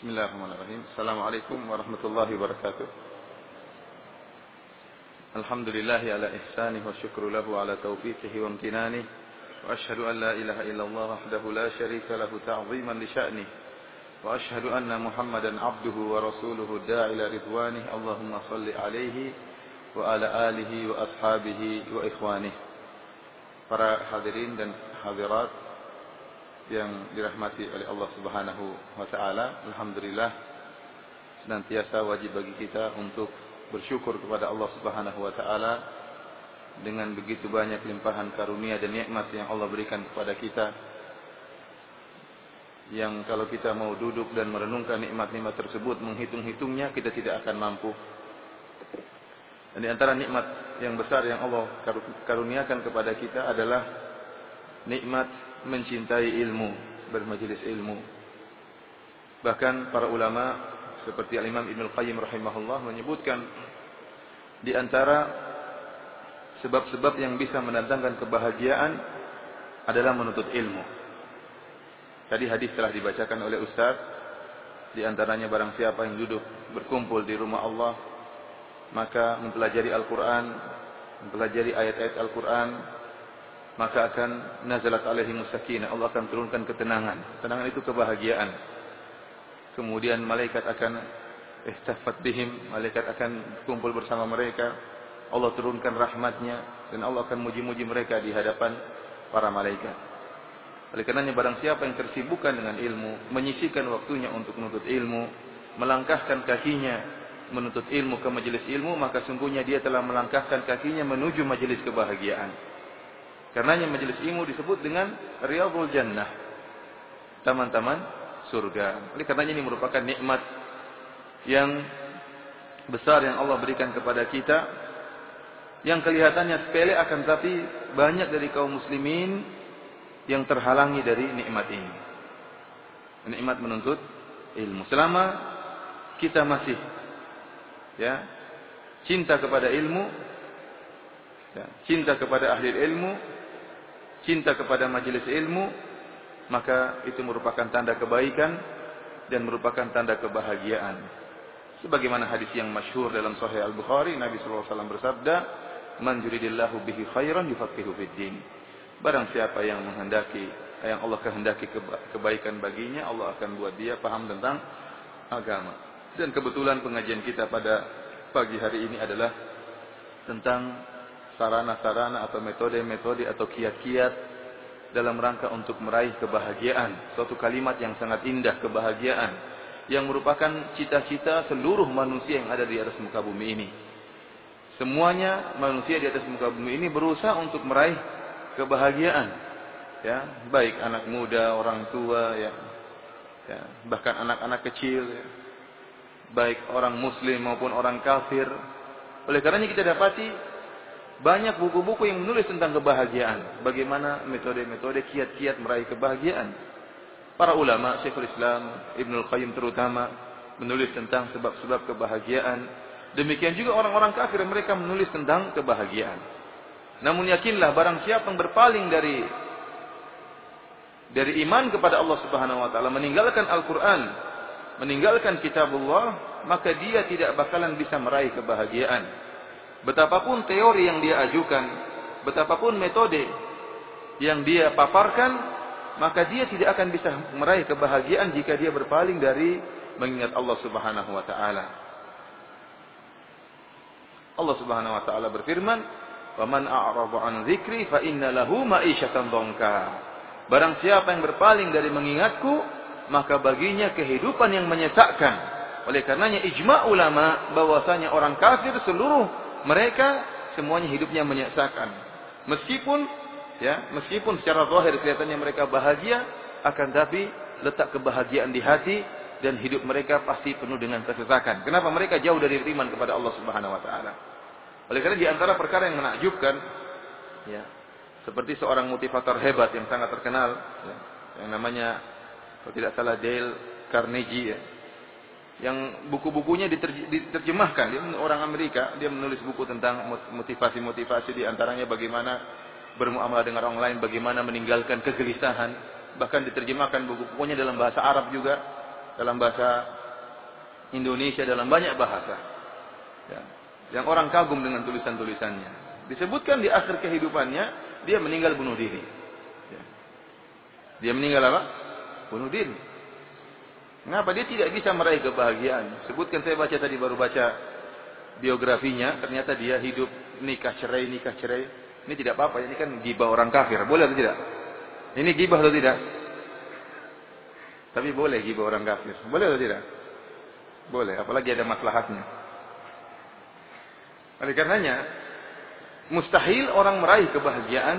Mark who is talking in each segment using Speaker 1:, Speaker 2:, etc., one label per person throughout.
Speaker 1: بسم الله الرحمن الرحيم السلام عليكم ورحمة الله وبركاته الحمد لله على إحسانه والشكر له على توفيقه وامتنانه وأشهد أن لا إله إلا الله وحده لا شريك له تعظيما لشأنه وأشهد أن محمدا عبده ورسوله الداعي إلى رضوانه اللهم صل عليه وعلى آله وأصحابه وإخوانه Para hadirin dan hadirat yang dirahmati oleh Allah Subhanahu wa taala, alhamdulillah senantiasa wajib bagi kita untuk bersyukur kepada Allah Subhanahu wa taala dengan begitu banyak limpahan karunia dan nikmat yang Allah berikan kepada kita. Yang kalau kita mau duduk dan merenungkan nikmat-nikmat tersebut, menghitung-hitungnya kita tidak akan mampu. Dan di antara nikmat yang besar yang Allah karuniakan kepada kita adalah nikmat mencintai ilmu, bermajelis ilmu. Bahkan para ulama seperti Al-Imam Ibnu Qayyim rahimahullah menyebutkan di antara sebab-sebab yang bisa mendatangkan kebahagiaan adalah menuntut ilmu. Tadi hadis telah dibacakan oleh Ustaz di antaranya barang siapa yang duduk berkumpul di rumah Allah maka mempelajari Al-Quran, mempelajari ayat-ayat Al-Quran, maka akan nazalat alaihi musakina. Allah akan turunkan ketenangan. Ketenangan itu kebahagiaan. Kemudian malaikat akan istafat bihim, malaikat akan kumpul bersama mereka. Allah turunkan rahmatnya dan Allah akan muji-muji mereka di hadapan para malaikat. Oleh karenanya barang siapa yang tersibukkan dengan ilmu, menyisikan waktunya untuk menuntut ilmu, melangkahkan kakinya menuntut ilmu ke majelis ilmu, maka sungguhnya dia telah melangkahkan kakinya menuju majelis kebahagiaan. Karenanya majelis ilmu disebut dengan Riyadhul Jannah. Taman-taman surga. Oleh karenanya ini merupakan nikmat yang besar yang Allah berikan kepada kita yang kelihatannya sepele akan tapi banyak dari kaum muslimin yang terhalangi dari nikmat ini. Nikmat menuntut ilmu. Selama kita masih ya cinta kepada ilmu, ya, cinta kepada ahli ilmu, cinta kepada majelis ilmu, maka itu merupakan tanda kebaikan dan merupakan tanda kebahagiaan. Sebagaimana hadis yang masyhur dalam Sahih Al Bukhari, Nabi SAW bersabda, "Man yuridillahu bihi khairan yufaqihu fid din." Barang siapa yang menghendaki, yang Allah kehendaki kebaikan baginya, Allah akan buat dia paham tentang agama. Dan kebetulan pengajian kita pada pagi hari ini adalah tentang sarana-sarana atau metode-metode atau kiat-kiat dalam rangka untuk meraih kebahagiaan. Suatu kalimat yang sangat indah, kebahagiaan. Yang merupakan cita-cita seluruh manusia yang ada di atas muka bumi ini. Semuanya manusia di atas muka bumi ini berusaha untuk meraih kebahagiaan. Ya, baik anak muda, orang tua, ya, ya bahkan anak-anak kecil, ya, baik orang muslim maupun orang kafir. Oleh karenanya kita dapati banyak buku-buku yang menulis tentang kebahagiaan, bagaimana metode-metode kiat-kiat meraih kebahagiaan. Para ulama, Syekhul Islam, Ibnu Qayyim terutama menulis tentang sebab-sebab kebahagiaan. Demikian juga orang-orang kafir mereka menulis tentang kebahagiaan. Namun yakinlah barang siapa yang berpaling dari dari iman kepada Allah Subhanahu wa taala, meninggalkan Al-Qur'an, meninggalkan kitabullah, maka dia tidak bakalan bisa meraih kebahagiaan. Betapapun teori yang dia ajukan, betapapun metode yang dia paparkan, maka dia tidak akan bisa meraih kebahagiaan jika dia berpaling dari mengingat Allah Subhanahu wa taala. Allah Subhanahu wa taala berfirman, "Wa man a'rada 'an dzikri fa inna lahu ma'isyatan dhanka." Barang siapa yang berpaling dari mengingatku, maka baginya kehidupan yang menyesakkan. Oleh karenanya ijma ulama bahwasanya orang kafir seluruh mereka semuanya hidupnya menyesakkan. Meskipun ya, meskipun secara zahir kelihatannya mereka bahagia, akan tapi letak kebahagiaan di hati dan hidup mereka pasti penuh dengan kesesakan. Kenapa mereka jauh dari iman kepada Allah Subhanahu wa taala? Oleh karena di antara perkara yang menakjubkan ya, seperti seorang motivator hebat yang sangat terkenal ya, yang namanya kalau tidak salah Dale Carnegie ya. Yang buku-bukunya diterjemahkan, dia orang Amerika, dia menulis buku tentang motivasi-motivasi di antaranya bagaimana bermuamalah dengan orang lain, bagaimana meninggalkan kegelisahan, bahkan diterjemahkan buku-bukunya dalam bahasa Arab juga. dalam bahasa Indonesia dalam banyak bahasa. Ya. Yang orang kagum dengan tulisan-tulisannya. Disebutkan di akhir kehidupannya dia meninggal bunuh diri. Ya. Dia meninggal apa? Bunuh diri. Mengapa dia tidak bisa meraih kebahagiaan? Sebutkan saya baca tadi baru baca biografinya, ternyata dia hidup nikah cerai, nikah cerai. Ini tidak apa-apa, ini kan gibah orang kafir. Boleh atau tidak? Ini gibah atau tidak? Tapi boleh gibah orang kafir. Boleh atau tidak? Boleh, apalagi ada maslahatnya. Oleh karenanya, mustahil orang meraih kebahagiaan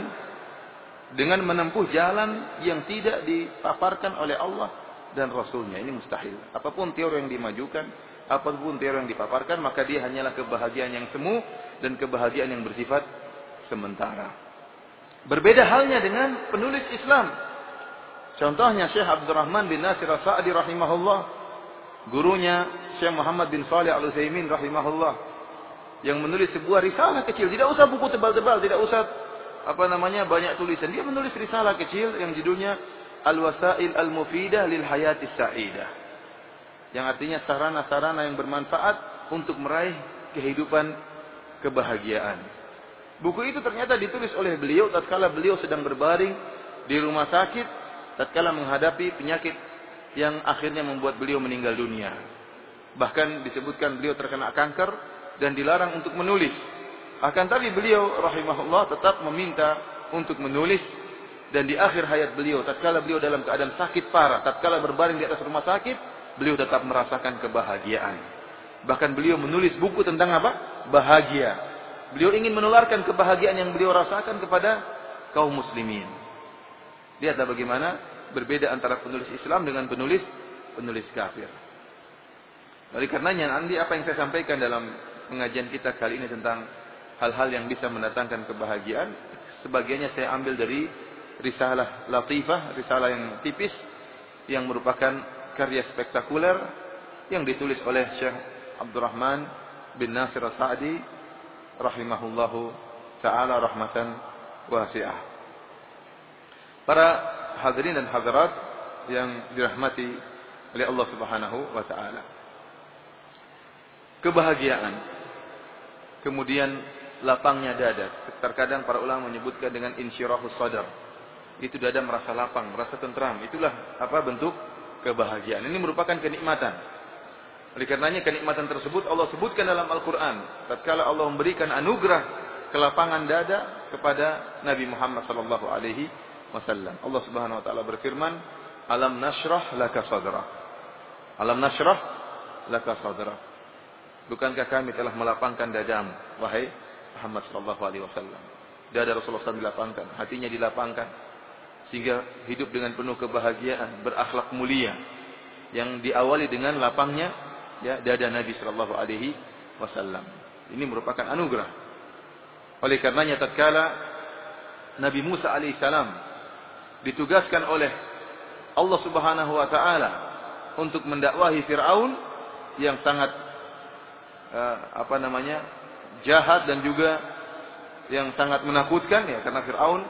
Speaker 1: dengan menempuh jalan yang tidak dipaparkan oleh Allah dan Rasulnya. Ini mustahil. Apa pun teori yang dimajukan, apa pun teori yang dipaparkan, maka dia hanyalah kebahagiaan yang semu dan kebahagiaan yang bersifat sementara. Berbeda halnya dengan penulis Islam. Contohnya Syekh Abdurrahman bin Nasir As-Sa'di rahimahullah. Gurunya Syekh Muhammad bin Salih Al-Utsaimin rahimahullah. Yang menulis sebuah risalah kecil. Tidak usah buku tebal-tebal. Tidak usah apa namanya banyak tulisan. Dia menulis risalah kecil yang judulnya Al-Wasail Al-Mufidah Lil Hayati Sa'idah. Yang artinya sarana-sarana yang bermanfaat untuk meraih kehidupan kebahagiaan. Buku itu ternyata ditulis oleh beliau tatkala beliau sedang berbaring di rumah sakit tatkala menghadapi penyakit yang akhirnya membuat beliau meninggal dunia. Bahkan disebutkan beliau terkena kanker dan dilarang untuk menulis. Akan tapi beliau rahimahullah tetap meminta untuk menulis dan di akhir hayat beliau, tatkala beliau dalam keadaan sakit parah, tatkala berbaring di atas rumah sakit, beliau tetap merasakan kebahagiaan. Bahkan beliau menulis buku tentang apa? Bahagia. Beliau ingin menularkan kebahagiaan yang beliau rasakan kepada kaum muslimin. Lihatlah bagaimana berbeda antara penulis Islam dengan penulis penulis kafir. Oleh karenanya nanti apa yang saya sampaikan dalam pengajian kita kali ini tentang hal-hal yang bisa mendatangkan kebahagiaan, sebagiannya saya ambil dari risalah latifah, risalah yang tipis yang merupakan karya spektakuler yang ditulis oleh Syekh Abdurrahman bin Nasir As-Sa'di rahimahullahu taala rahmatan wasi'ah. Para hadirin dan hadirat yang dirahmati oleh Allah Subhanahu wa taala. Kebahagiaan kemudian lapangnya dada. Terkadang para ulama menyebutkan dengan insyirahus sadar itu dada merasa lapang, merasa tentram. Itulah apa bentuk kebahagiaan. Ini merupakan kenikmatan. Oleh karenanya kenikmatan tersebut Allah sebutkan dalam Al-Quran. Tatkala Allah memberikan anugerah kelapangan dada kepada Nabi Muhammad sallallahu alaihi wasallam. Allah Subhanahu wa taala berfirman, "Alam nashrah laka sadra." Alam nashrah laka sadra. Bukankah kami telah melapangkan dadamu, wahai Muhammad sallallahu alaihi wasallam? Dada Rasulullah SAW dilapangkan, hatinya dilapangkan, sehingga hidup dengan penuh kebahagiaan, berakhlak mulia yang diawali dengan lapangnya ya dada Nabi sallallahu alaihi wasallam. Ini merupakan anugerah. Oleh karenanya tatkala Nabi Musa alaihissalam ditugaskan oleh Allah Subhanahu wa taala untuk mendakwahi Firaun yang sangat uh, apa namanya? jahat dan juga yang sangat menakutkan ya karena Firaun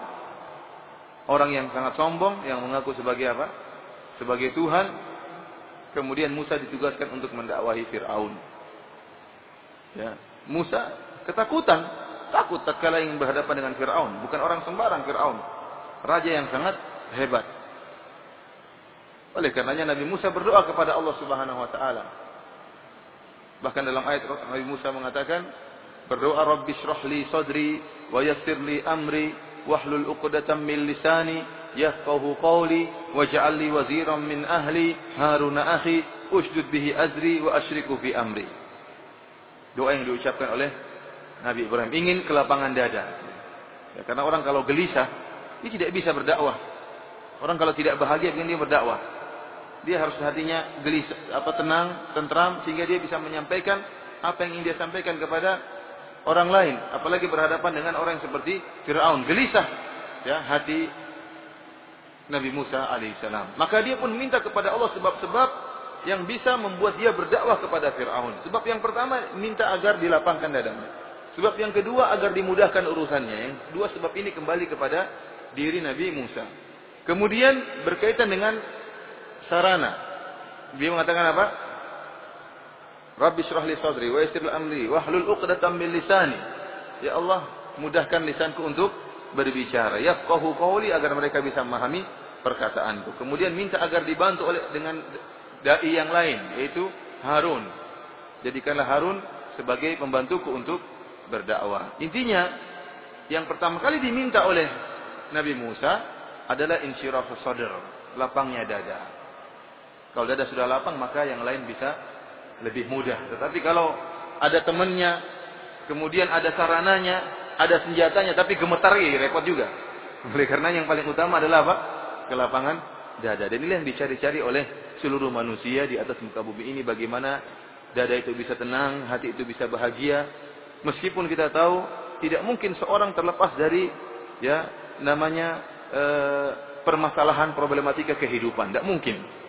Speaker 1: orang yang sangat sombong yang mengaku sebagai apa? Sebagai Tuhan. Kemudian Musa ditugaskan untuk mendakwahi Firaun. Ya, Musa ketakutan, takut tatkala ingin berhadapan dengan Firaun, bukan orang sembarang Firaun. Raja yang sangat hebat. Oleh karenanya Nabi Musa berdoa kepada Allah Subhanahu wa taala. Bahkan dalam ayat Nabi Musa mengatakan, berdoa Rabbi shrah li sadri wa yassir li amri 'uqdatam min lisani yafqahu qawli waj'al li waziran min ahli Harun akhi ushdud bihi azri wa asyriku fi amri. Doa yang diucapkan oleh Nabi Ibrahim ingin kelapangan dada. Ya, karena orang kalau gelisah dia tidak bisa berdakwah. Orang kalau tidak bahagia ingin dia berdakwah. Dia harus hatinya gelisah, apa tenang, tentram sehingga dia bisa menyampaikan apa yang ingin dia sampaikan kepada orang lain, apalagi berhadapan dengan orang yang seperti Firaun, gelisah ya hati Nabi Musa alaihissalam. Maka dia pun minta kepada Allah sebab-sebab yang bisa membuat dia berdakwah kepada Firaun. Sebab yang pertama minta agar dilapangkan dadanya. Sebab yang kedua agar dimudahkan urusannya. Yang dua sebab ini kembali kepada diri Nabi Musa. Kemudian berkaitan dengan sarana Dia mengatakan apa? Rabbi syrah li sadri wa yassir amri wa hlul 'uqdatam min lisani. Ya Allah, mudahkan lisanku untuk berbicara. Yafqahu qawli agar mereka bisa memahami perkataanku. Kemudian minta agar dibantu oleh dengan dai yang lain yaitu Harun. Jadikanlah Harun sebagai pembantuku untuk berdakwah. Intinya yang pertama kali diminta oleh Nabi Musa adalah insyirafus sadr, lapangnya dada. Kalau dada sudah lapang maka yang lain bisa lebih mudah. Tetapi kalau ada temannya, kemudian ada sarananya, ada senjatanya tapi gemetar ya repot juga. Oleh karena yang paling utama adalah apa? Kelapangan dada. Dan inilah yang dicari-cari oleh seluruh manusia di atas muka bumi ini bagaimana dada itu bisa tenang, hati itu bisa bahagia. Meskipun kita tahu tidak mungkin seorang terlepas dari ya namanya e, permasalahan problematika kehidupan, tidak mungkin.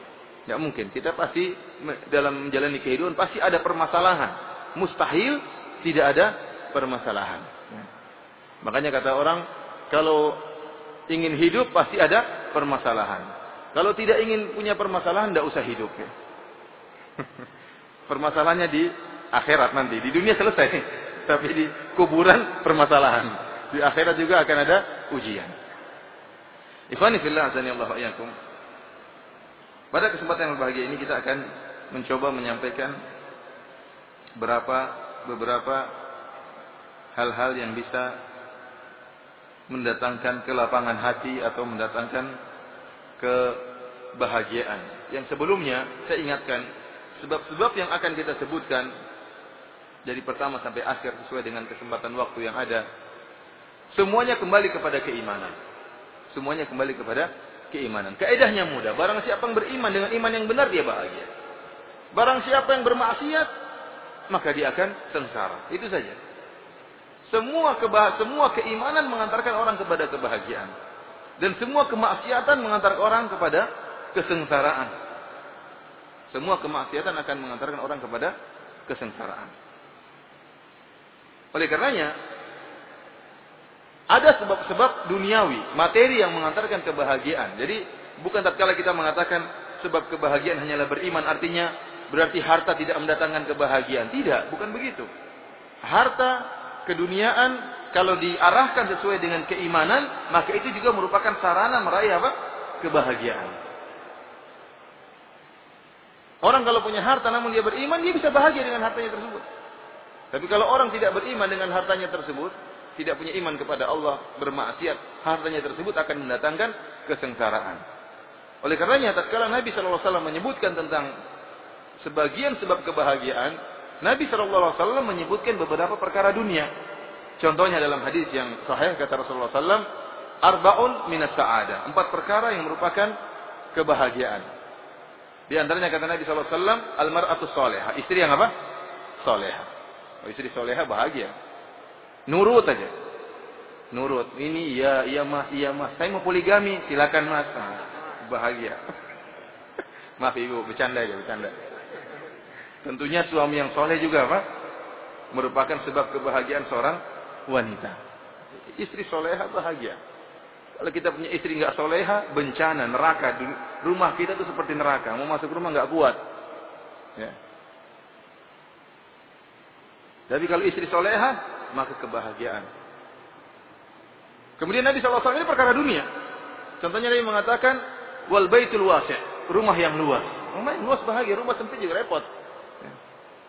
Speaker 1: Tidak mungkin. Kita pasti dalam menjalani kehidupan pasti ada permasalahan. Mustahil tidak ada permasalahan. Ya. Makanya kata orang kalau ingin hidup pasti ada permasalahan. Kalau tidak ingin punya permasalahan, tidak usah hidup. Ya. Permasalahannya di akhirat nanti. Di dunia selesai. Tapi di kuburan permasalahan. Di akhirat juga akan ada ujian. Ikhwani fillah azani Allah. Pada kesempatan yang berbahagia ini kita akan mencoba menyampaikan berapa beberapa hal-hal yang bisa mendatangkan kelapangan hati atau mendatangkan kebahagiaan. Yang sebelumnya saya ingatkan sebab-sebab yang akan kita sebutkan dari pertama sampai akhir sesuai dengan kesempatan waktu yang ada. Semuanya kembali kepada keimanan. Semuanya kembali kepada keimanan. Kaedahnya mudah. Barang siapa yang beriman dengan iman yang benar dia bahagia. Barang siapa yang bermaksiat maka dia akan sengsara. Itu saja. Semua kebah semua keimanan mengantarkan orang kepada kebahagiaan. Dan semua kemaksiatan mengantarkan orang kepada kesengsaraan. Semua kemaksiatan akan mengantarkan orang kepada kesengsaraan. Oleh karenanya, ada sebab-sebab duniawi, materi yang mengantarkan kebahagiaan. Jadi, bukan tatkala kita mengatakan sebab kebahagiaan hanyalah beriman, artinya berarti harta tidak mendatangkan kebahagiaan. Tidak, bukan begitu. Harta, keduniaan, kalau diarahkan sesuai dengan keimanan, maka itu juga merupakan sarana meraih apa? Kebahagiaan. Orang kalau punya harta namun dia beriman, dia bisa bahagia dengan hartanya tersebut. Tapi kalau orang tidak beriman dengan hartanya tersebut, tidak punya iman kepada Allah, bermaksiat, hartanya tersebut akan mendatangkan kesengsaraan. Oleh karenanya, tatkala Nabi SAW menyebutkan tentang sebagian sebab kebahagiaan, Nabi SAW menyebutkan beberapa perkara dunia. Contohnya dalam hadis yang sahih kata Rasulullah SAW, arbaun minas sa'ada. Empat perkara yang merupakan kebahagiaan. Di antaranya kata Nabi SAW, almar'atu soleha. Istri yang apa? Soleha. Oh, istri soleha bahagia. Nurut aja. Nurut. Ini iya, iya mas, iya mas. Saya mau poligami, silakan mas. Nah, bahagia. Maaf ibu, bercanda aja, bercanda. Tentunya suami yang soleh juga apa? Merupakan sebab kebahagiaan seorang wanita. Istri soleha bahagia. Kalau kita punya istri nggak soleha, bencana, neraka. Rumah kita tuh seperti neraka. Mau masuk rumah nggak kuat. Ya. Tapi kalau istri soleha, maka kebahagiaan. Kemudian Nabi SAW ini perkara dunia. Contohnya Nabi mengatakan, wal baitul wasi' rumah yang luas. Rumah yang luas bahagia, rumah sempit juga repot.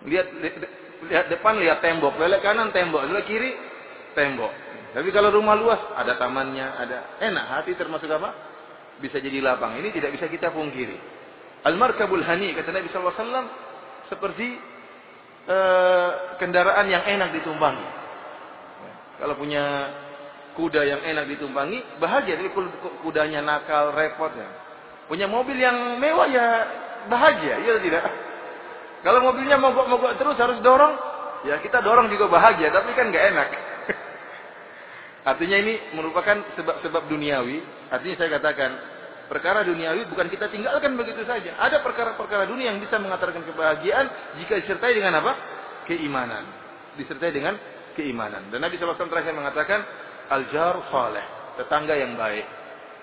Speaker 1: Lihat, lihat depan lihat tembok, belok kanan tembok, belok kiri tembok. Tapi kalau rumah luas, ada tamannya, ada enak. Hati termasuk apa? Bisa jadi lapang. Ini tidak bisa kita pungkiri. Al-markabul hani, kata Nabi SAW, seperti uh, kendaraan yang enak ditumpangi. Kalau punya kuda yang enak ditumpangi, bahagia. Tapi kudanya nakal, repot. Ya. Punya mobil yang mewah ya bahagia, iya tidak? Kalau mobilnya mogok-mogok terus harus dorong, ya kita dorong juga bahagia, tapi kan nggak enak. Artinya ini merupakan sebab-sebab duniawi. Artinya saya katakan, perkara duniawi bukan kita tinggalkan begitu saja. Ada perkara-perkara dunia yang bisa mengantarkan kebahagiaan jika disertai dengan apa? Keimanan. Disertai dengan keimanan. Dan Nabi SAW terakhir mengatakan, Al-jar saleh, tetangga yang baik.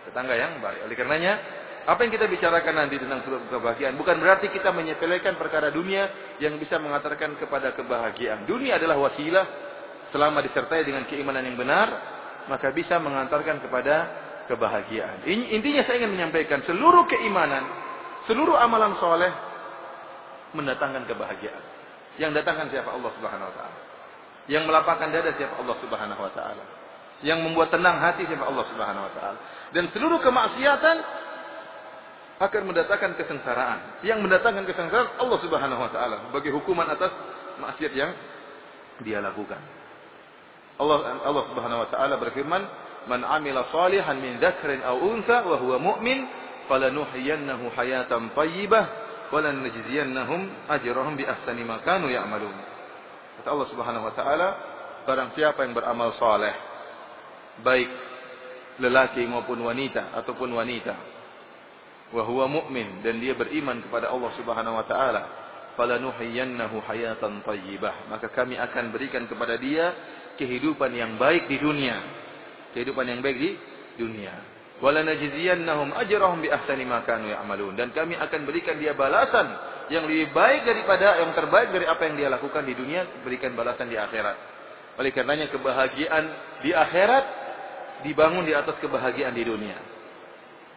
Speaker 1: Tetangga yang baik. Oleh karenanya, Apa yang kita bicarakan nanti tentang kebahagiaan bukan berarti kita menyepelekan perkara dunia yang bisa mengantarkan kepada kebahagiaan. Dunia adalah wasilah selama disertai dengan keimanan yang benar, maka bisa mengantarkan kepada kebahagiaan. Intinya saya ingin menyampaikan seluruh keimanan, seluruh amalan soleh mendatangkan kebahagiaan. Yang datangkan siapa Allah Subhanahu wa taala. Yang melapangkan dada siapa Allah Subhanahu wa taala. Yang membuat tenang hati siapa Allah Subhanahu wa taala. Dan seluruh kemaksiatan akan mendatangkan kesengsaraan. Yang mendatangkan kesengsaraan Allah Subhanahu wa taala bagi hukuman atas maksiat yang dia lakukan. Allah Allah Subhanahu wa taala berfirman, "Man 'amila salihan min dzakrin aw untha wa huwa mu'min, falanuhyiyannahu hayatan thayyibah wa lanajziyannahum ajrahum bi ahsani ma kanu ya'malun." Kata Allah Subhanahu wa taala, barang siapa yang beramal saleh, baik lelaki maupun wanita ataupun wanita wa huwa mu'min dan dia beriman kepada Allah Subhanahu wa taala falanuhyiyannahu hayatan thayyibah maka kami akan berikan kepada dia kehidupan yang baik di dunia. Kehidupan yang baik di dunia. Walanajziyannahum ajrahum bi ahsani ma kanu ya'malun. Dan kami akan berikan dia balasan yang lebih baik daripada yang terbaik dari apa yang dia lakukan di dunia berikan balasan di akhirat oleh karenanya kebahagiaan di akhirat dibangun di atas kebahagiaan di dunia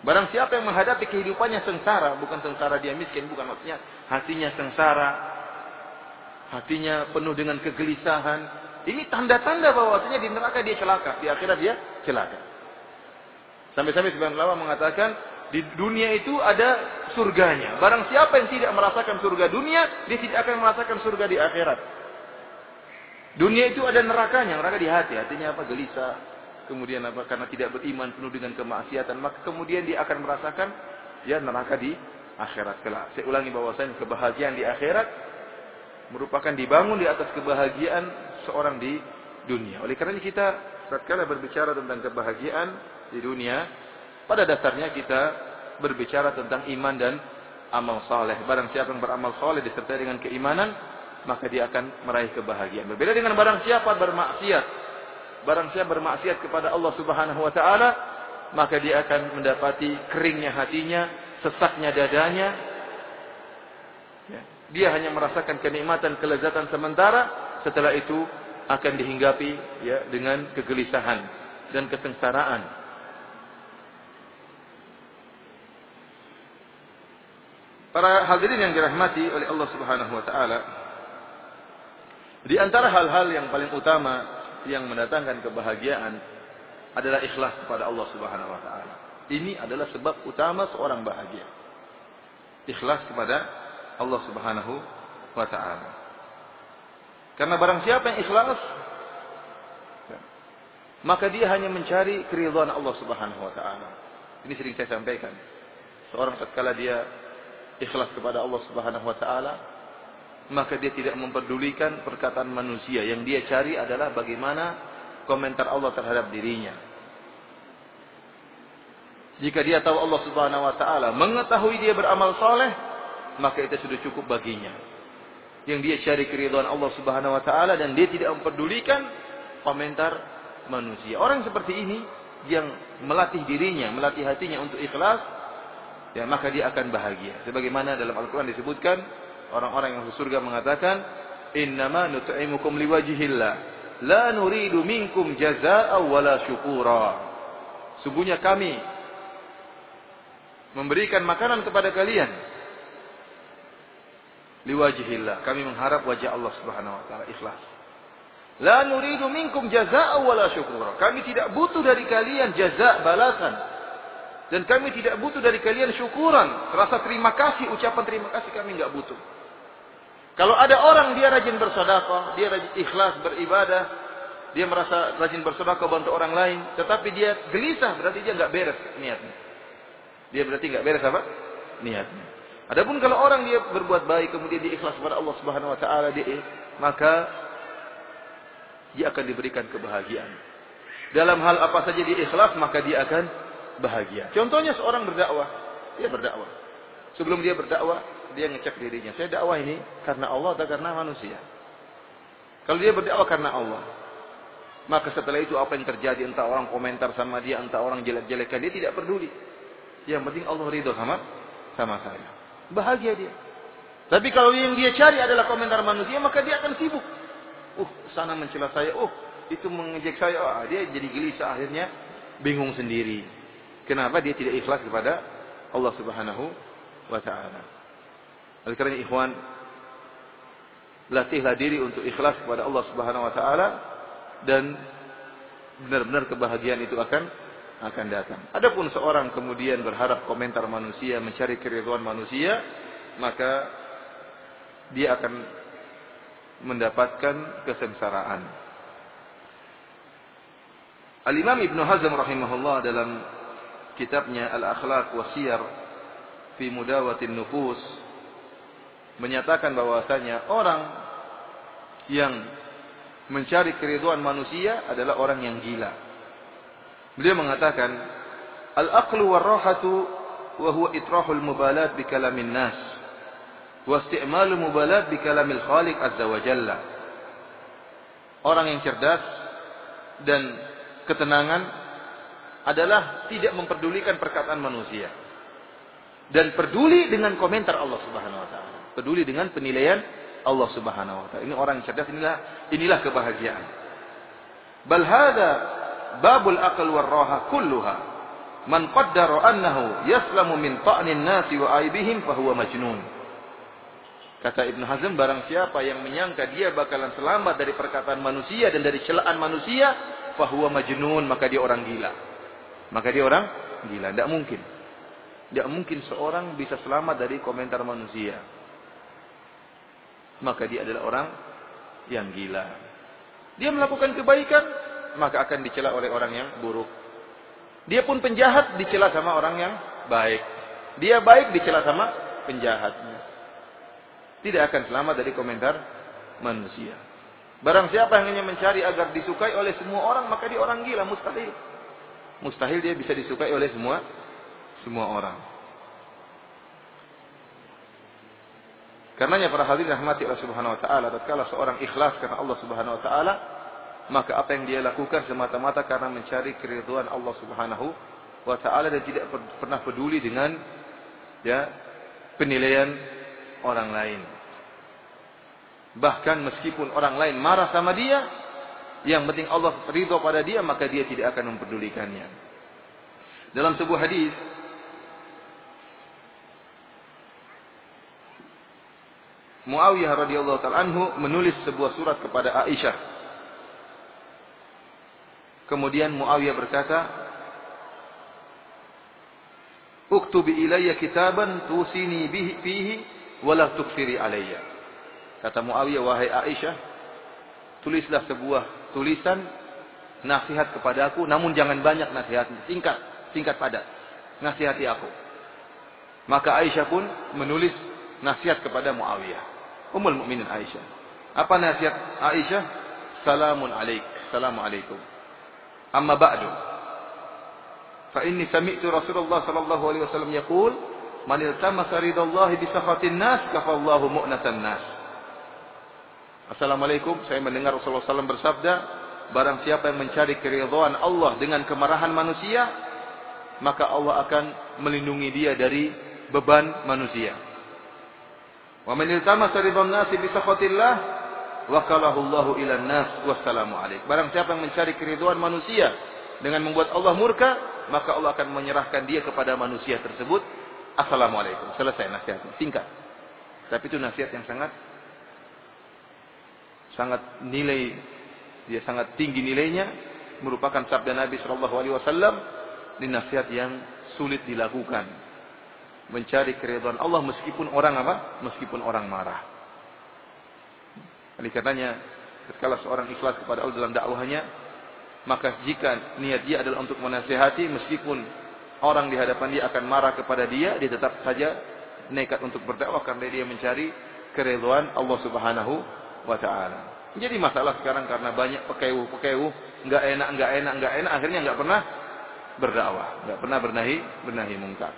Speaker 1: Barang siapa yang menghadapi kehidupannya sengsara, bukan sengsara dia miskin, bukan maksudnya hatinya sengsara, hatinya penuh dengan kegelisahan. Ini tanda-tanda bahwasanya di neraka dia celaka, di akhirat dia celaka. Sampai-sampai sebagian ulama mengatakan di dunia itu ada surganya. Barang siapa yang tidak merasakan surga dunia, dia tidak akan merasakan surga di akhirat. Dunia itu ada nerakanya, neraka di hati. Hatinya apa? Gelisah, kemudian apa karena tidak beriman penuh dengan kemaksiatan maka kemudian dia akan merasakan ya neraka di akhirat kelak. Saya ulangi bahwasanya kebahagiaan di akhirat merupakan dibangun di atas kebahagiaan seorang di dunia. Oleh karena kita tatkala berbicara tentang kebahagiaan di dunia, pada dasarnya kita berbicara tentang iman dan amal saleh. Barang siapa yang beramal saleh disertai dengan keimanan, maka dia akan meraih kebahagiaan. Berbeda dengan barang siapa bermaksiat, Barang siapa bermaksiat kepada Allah Subhanahu wa taala, maka dia akan mendapati keringnya hatinya, sesaknya dadanya. Ya. Dia hanya merasakan kenikmatan, kelezatan sementara, setelah itu akan dihinggapi ya dengan kegelisahan dan kesengsaraan. Para hadirin yang dirahmati oleh Allah Subhanahu wa taala, di antara hal-hal yang paling utama yang mendatangkan kebahagiaan adalah ikhlas kepada Allah Subhanahu wa taala. Ini adalah sebab utama seorang bahagia. Ikhlas kepada Allah Subhanahu wa taala. Karena barang siapa yang ikhlas maka dia hanya mencari keridhaan Allah Subhanahu wa taala. Ini sering saya sampaikan. Seorang tatkala dia ikhlas kepada Allah Subhanahu wa taala, maka dia tidak memperdulikan perkataan manusia. Yang dia cari adalah bagaimana komentar Allah terhadap dirinya. Jika dia tahu Allah Subhanahu wa taala mengetahui dia beramal soleh, maka itu sudah cukup baginya. Yang dia cari keridhaan Allah Subhanahu wa taala dan dia tidak memperdulikan komentar manusia. Orang seperti ini yang melatih dirinya, melatih hatinya untuk ikhlas, ya maka dia akan bahagia. Sebagaimana dalam Al-Qur'an disebutkan, orang-orang yang masuk surga mengatakan, "Innama nut'imukum liwajhillah, la nuridu minkum jazaa'a wala syukura." Sungguhnya kami memberikan makanan kepada kalian liwajhillah. Kami mengharap wajah Allah Subhanahu wa taala ikhlas. La nuridu minkum jazaa'a wala syukura. Kami tidak butuh dari kalian jaza balasan. Dan kami tidak butuh dari kalian syukuran, rasa terima kasih, ucapan terima kasih kami nggak butuh. Kalau ada orang dia rajin bersedekah, dia rajin ikhlas beribadah, dia merasa rajin bersedekah bantu orang lain, tetapi dia gelisah berarti dia nggak beres niatnya. Dia berarti nggak beres apa? Niatnya. Adapun kalau orang dia berbuat baik kemudian dia ikhlas kepada Allah Subhanahu wa taala maka dia akan diberikan kebahagiaan. Dalam hal apa saja dia ikhlas maka dia akan bahagia. Contohnya seorang berdakwah, dia berdakwah. Sebelum dia berdakwah, dia ngecek dirinya. Saya dakwah ini karena Allah atau karena manusia? Kalau dia berdakwah karena Allah, maka setelah itu apa yang terjadi entah orang komentar sama dia, entah orang jelek-jelekan dia tidak peduli. Yang penting Allah ridho sama sama saya. Bahagia dia. Tapi kalau yang dia cari adalah komentar manusia, maka dia akan sibuk. Uh, sana mencela saya. Uh, itu mengejek saya. Oh, dia jadi gelisah akhirnya bingung sendiri. Kenapa dia tidak ikhlas kepada Allah Subhanahu wa taala. Oleh karena ikhwan, latihlah diri untuk ikhlas kepada Allah Subhanahu wa taala dan benar-benar kebahagiaan itu akan akan datang. Adapun seorang kemudian berharap komentar manusia, mencari keriduan manusia, maka dia akan mendapatkan kesengsaraan. Al-Imam Ibn Hazm rahimahullah dalam kitabnya Al-Akhlaq wa Siyar fi Mudawatin Nufus menyatakan bahwasanya orang yang mencari keriduan manusia adalah orang yang gila. Beliau mengatakan, "Al-aqlu war-rahatu wa huwa itrahul mubalat bi kalamin nas wa isti'malu mubalat bi kalamil Khaliq azza wa jalla." Orang yang cerdas dan ketenangan adalah tidak memperdulikan perkataan manusia dan peduli dengan komentar Allah Subhanahu wa taala. Peduli dengan penilaian Allah Subhanahu wa taala. Ini orang yang cerdas inilah inilah kebahagiaan. Bal hadza babul aql war raha kulluha. Man qaddara annahu yaslamu min ta'nin nasi wa aibihim fahuwa majnun. Kata Ibn Hazm, barang siapa yang menyangka dia bakalan selamat dari perkataan manusia dan dari celaan manusia, fahuwa majnun, maka dia orang gila. Maka dia orang gila. Tidak mungkin. Tidak mungkin seorang bisa selamat dari komentar manusia maka dia adalah orang yang gila. Dia melakukan kebaikan, maka akan dicela oleh orang yang buruk. Dia pun penjahat dicela sama orang yang baik. Dia baik dicela sama penjahatnya. Tidak akan selamat dari komentar manusia. Barang siapa yang hanya mencari agar disukai oleh semua orang, maka dia orang gila, mustahil. Mustahil dia bisa disukai oleh semua semua orang. Karenanya para hadirin rahmati Allah Subhanahu wa taala, tatkala seorang ikhlas karena Allah Subhanahu wa taala, maka apa yang dia lakukan semata-mata karena mencari keridhaan Allah Subhanahu wa taala dan tidak pernah peduli dengan ya penilaian orang lain. Bahkan meskipun orang lain marah sama dia, yang penting Allah ridho pada dia, maka dia tidak akan mempedulikannya. Dalam sebuah hadis Muawiyah radhiyallahu taala anhu menulis sebuah surat kepada Aisyah. Kemudian Muawiyah berkata, "Uktubi ilayya kitaban tusini bihi fihi wala tukfiri alayya." Kata Muawiyah, "Wahai Aisyah, tulislah sebuah tulisan nasihat kepadaku, namun jangan banyak nasihatnya, singkat, singkat padat. Nasihati aku." Maka Aisyah pun menulis nasihat kepada Muawiyah. Ummul Mukminin Aisyah. Apa nasihat Aisyah? Salamun alaik. Assalamualaikum. Amma ba'du. Fa inni sami'tu Rasulullah sallallahu alaihi wasallam yaqul, "Man iltamasa ridallahi bi sakhatin nas, kafallahu mu'natan nas." Assalamualaikum. Saya mendengar Rasulullah SAW bersabda, barang siapa yang mencari keridhaan Allah dengan kemarahan manusia, maka Allah akan melindungi dia dari beban manusia. Wa man iltamasa ridwan nasi bi sakhatillah wakalahu Allahu ila nas wassalamu alaik. Barang siapa yang mencari keriduan manusia dengan membuat Allah murka, maka Allah akan menyerahkan dia kepada manusia tersebut. Assalamualaikum. Selesai nasihatnya. Singkat. Tapi itu nasihat yang sangat sangat nilai dia sangat tinggi nilainya merupakan sabda Nabi sallallahu alaihi wasallam di nasihat yang sulit dilakukan mencari keridhaan Allah meskipun orang apa? Meskipun orang marah. Oleh karenanya, ketika seorang ikhlas kepada Allah dalam dakwahnya, maka jika niat dia adalah untuk menasihati meskipun orang di hadapan dia akan marah kepada dia, dia tetap saja nekat untuk berdakwah karena dia mencari keridhaan Allah Subhanahu wa taala. Jadi masalah sekarang karena banyak pekeu-pekeu, enggak enak, enggak enak, enggak enak, akhirnya enggak pernah berdakwah, enggak pernah bernahi, bernahi mungkar.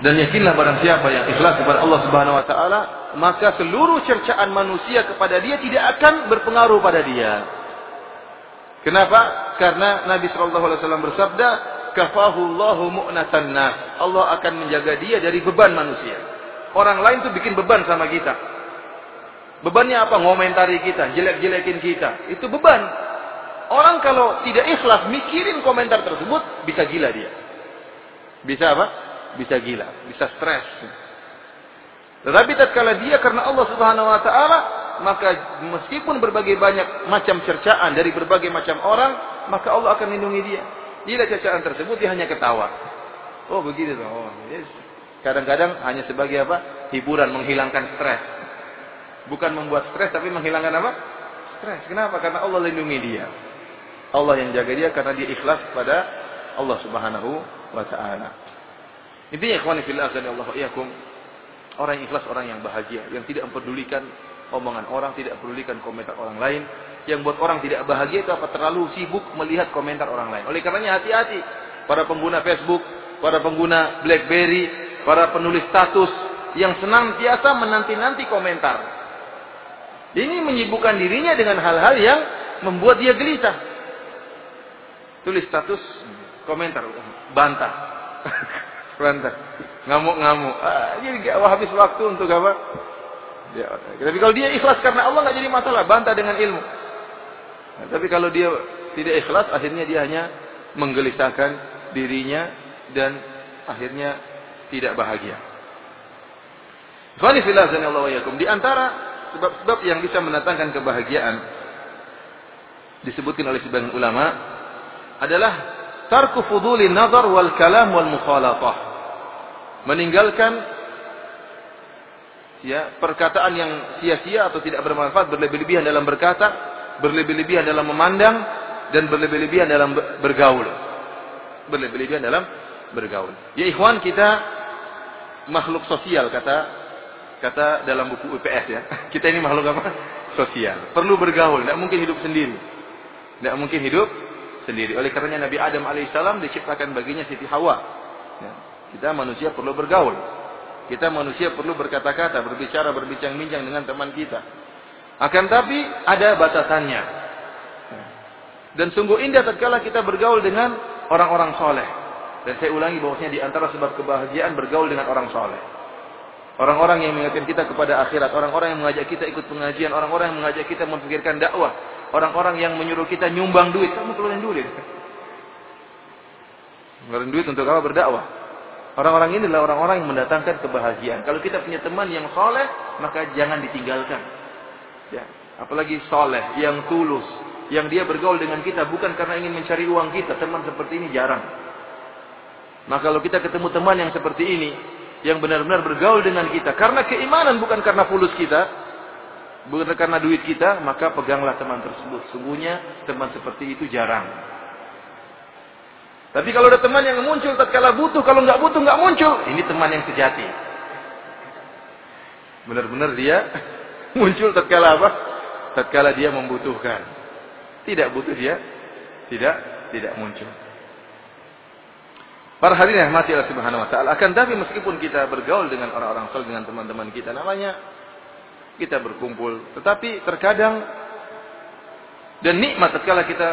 Speaker 1: Dan yakinlah barang siapa yang ikhlas kepada Allah Subhanahu wa taala, maka seluruh cercaan manusia kepada dia tidak akan berpengaruh pada dia. Kenapa? Karena Nabi sallallahu alaihi wasallam bersabda, kafahu Allahu mu'natan nas. Allah akan menjaga dia dari beban manusia. Orang lain tuh bikin beban sama kita. Bebannya apa? Ngomentari kita, jelek-jelekin kita. Itu beban. Orang kalau tidak ikhlas mikirin komentar tersebut, bisa gila dia. Bisa apa? Bisa gila, bisa stres. Tetapi tatkala dia karena Allah Subhanahu wa taala, maka meskipun berbagai banyak macam cercaan dari berbagai macam orang, maka Allah akan lindungi dia. Bila cercaan tersebut dia hanya ketawa. Oh begitu. Oh, yes. Kadang-kadang hanya sebagai apa? Hiburan, menghilangkan stres. Bukan membuat stres, tapi menghilangkan apa? Stres. Kenapa? Karena Allah lindungi dia. Allah yang jaga dia karena dia ikhlas pada Allah Subhanahu wa taala. Intinya ikhwani fillah Allah iyakum. Orang yang ikhlas orang yang bahagia, yang tidak mempedulikan omongan orang, tidak mempedulikan komentar orang lain. Yang buat orang tidak bahagia itu apa? Terlalu sibuk melihat komentar orang lain. Oleh karenanya hati-hati para pengguna Facebook, para pengguna BlackBerry, para penulis status yang senantiasa menanti-nanti komentar. Ini menyibukkan dirinya dengan hal-hal yang membuat dia gelisah. Tulis status, komentar, bantah. bantah. Ngamuk-ngamuk. Ah, jadi gak habis waktu untuk apa? Ya, tapi kalau dia ikhlas karena Allah nggak jadi masalah, bantah dengan ilmu. Nah, tapi kalau dia tidak ikhlas, akhirnya dia hanya menggelisahkan dirinya dan akhirnya tidak bahagia. Di antara sebab-sebab yang bisa mendatangkan kebahagiaan disebutkan oleh sebagian ulama adalah tarku fuduli nazar wal kalam wal mukhalatah. Meninggalkan ya perkataan yang sia-sia atau tidak bermanfaat berlebih-lebihan dalam berkata berlebih-lebihan dalam memandang dan berlebih-lebihan dalam bergaul. Berlebih-lebihan dalam bergaul ya ikhwan kita makhluk sosial kata kata dalam buku UPS ya kita ini makhluk apa sosial perlu bergaul tidak mungkin hidup sendiri tidak mungkin hidup sendiri oleh karenanya Nabi Adam alaihissalam diciptakan baginya Siti Hawa ya. Kita manusia perlu bergaul. Kita manusia perlu berkata-kata, berbicara, berbincang-bincang dengan teman kita. Akan tapi ada batasannya. Dan sungguh indah tatkala kita bergaul dengan orang-orang soleh. Dan saya ulangi bahwasanya di antara sebab kebahagiaan bergaul dengan orang soleh. Orang-orang yang mengingatkan kita kepada akhirat, orang-orang yang mengajak kita ikut pengajian, orang-orang yang mengajak kita memikirkan dakwah, orang-orang yang menyuruh kita nyumbang duit, kamu keluarin duit. Ngeluarin duit untuk apa berdakwah? Orang-orang ini adalah orang-orang yang mendatangkan kebahagiaan. Kalau kita punya teman yang soleh, maka jangan ditinggalkan. Ya, apalagi soleh, yang tulus, yang dia bergaul dengan kita bukan karena ingin mencari uang kita. Teman seperti ini jarang. Maka kalau kita ketemu teman yang seperti ini, yang benar-benar bergaul dengan kita, karena keimanan bukan karena fulus kita, bukan karena duit kita, maka peganglah teman tersebut. Sungguhnya teman seperti itu jarang. Tapi kalau ada teman yang muncul tatkala butuh, kalau nggak butuh nggak muncul, ini teman yang sejati. Benar-benar dia muncul tatkala apa? Tatkala dia membutuhkan. Tidak butuh dia, tidak tidak muncul. Para hadirin yang mati Allah Subhanahu wa taala, akan tapi meskipun kita bergaul dengan orang-orang soleh dengan teman-teman kita namanya kita berkumpul, tetapi terkadang dan nikmat tatkala kita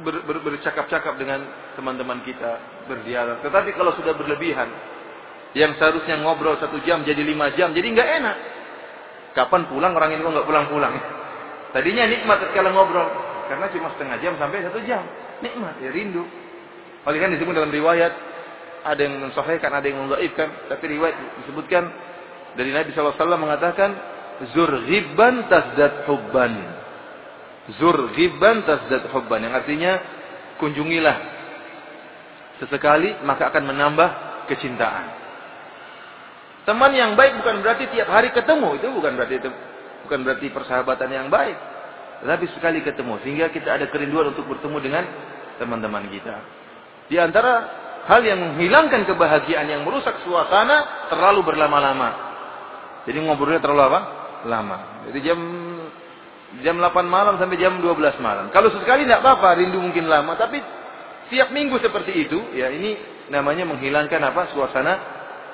Speaker 1: ber, ber, bercakap-cakap dengan teman-teman kita, berdialog. Tetapi kalau sudah berlebihan, yang seharusnya ngobrol satu jam jadi lima jam, jadi nggak enak. Kapan pulang orang ini kok nggak pulang-pulang? Tadinya nikmat kalau ngobrol, karena cuma setengah jam sampai satu jam, nikmat ya rindu. Kan disebut dalam riwayat ada yang mensahihkan, ada yang mendhaifkan, tapi riwayat disebutkan dari Nabi SAW mengatakan zur ghibban tasdad hubban Zur ghibban tazdad hubban yang artinya kunjungilah sesekali maka akan menambah kecintaan. Teman yang baik bukan berarti tiap hari ketemu, itu bukan berarti itu bukan berarti persahabatan yang baik. Tetapi sekali ketemu sehingga kita ada kerinduan untuk bertemu dengan teman-teman kita. Di antara hal yang menghilangkan kebahagiaan yang merusak suasana terlalu berlama-lama. Jadi ngobrolnya terlalu apa? Lama. Jadi jam Jam 8 malam sampai jam 12 malam. Kalau sesekali tidak apa-apa, rindu mungkin lama. Tapi tiap minggu seperti itu, ya ini namanya menghilangkan apa suasana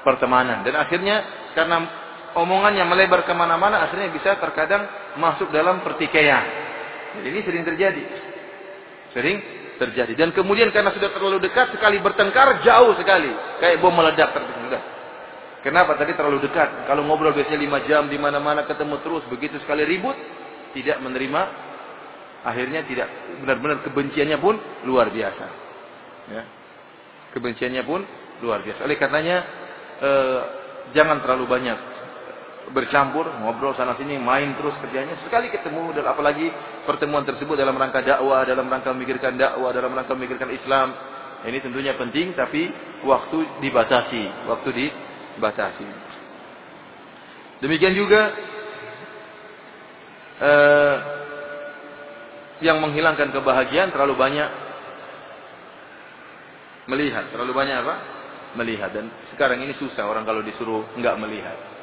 Speaker 1: pertemanan. Dan akhirnya karena omongannya melebar ke mana-mana, akhirnya bisa terkadang masuk dalam pertikaian. Jadi ini sering terjadi. Sering terjadi. Dan kemudian karena sudah terlalu dekat sekali bertengkar jauh sekali, kayak bom meledak terjadi. Kenapa tadi terlalu dekat? Kalau ngobrol biasanya lima jam di mana-mana ketemu terus, begitu sekali ribut, tidak menerima, akhirnya tidak benar-benar kebenciannya pun luar biasa. Ya. Kebenciannya pun luar biasa. Oleh karenanya eh, jangan terlalu banyak bercampur, ngobrol sana sini, main terus kerjanya. Sekali ketemu dan apalagi pertemuan tersebut dalam rangka dakwah, dalam rangka memikirkan dakwah, dalam rangka memikirkan Islam. Ini tentunya penting tapi waktu dibatasi, waktu di batasi. Demikian juga eh, yang menghilangkan kebahagiaan terlalu banyak melihat, terlalu banyak apa? Melihat dan sekarang ini susah orang kalau disuruh enggak melihat.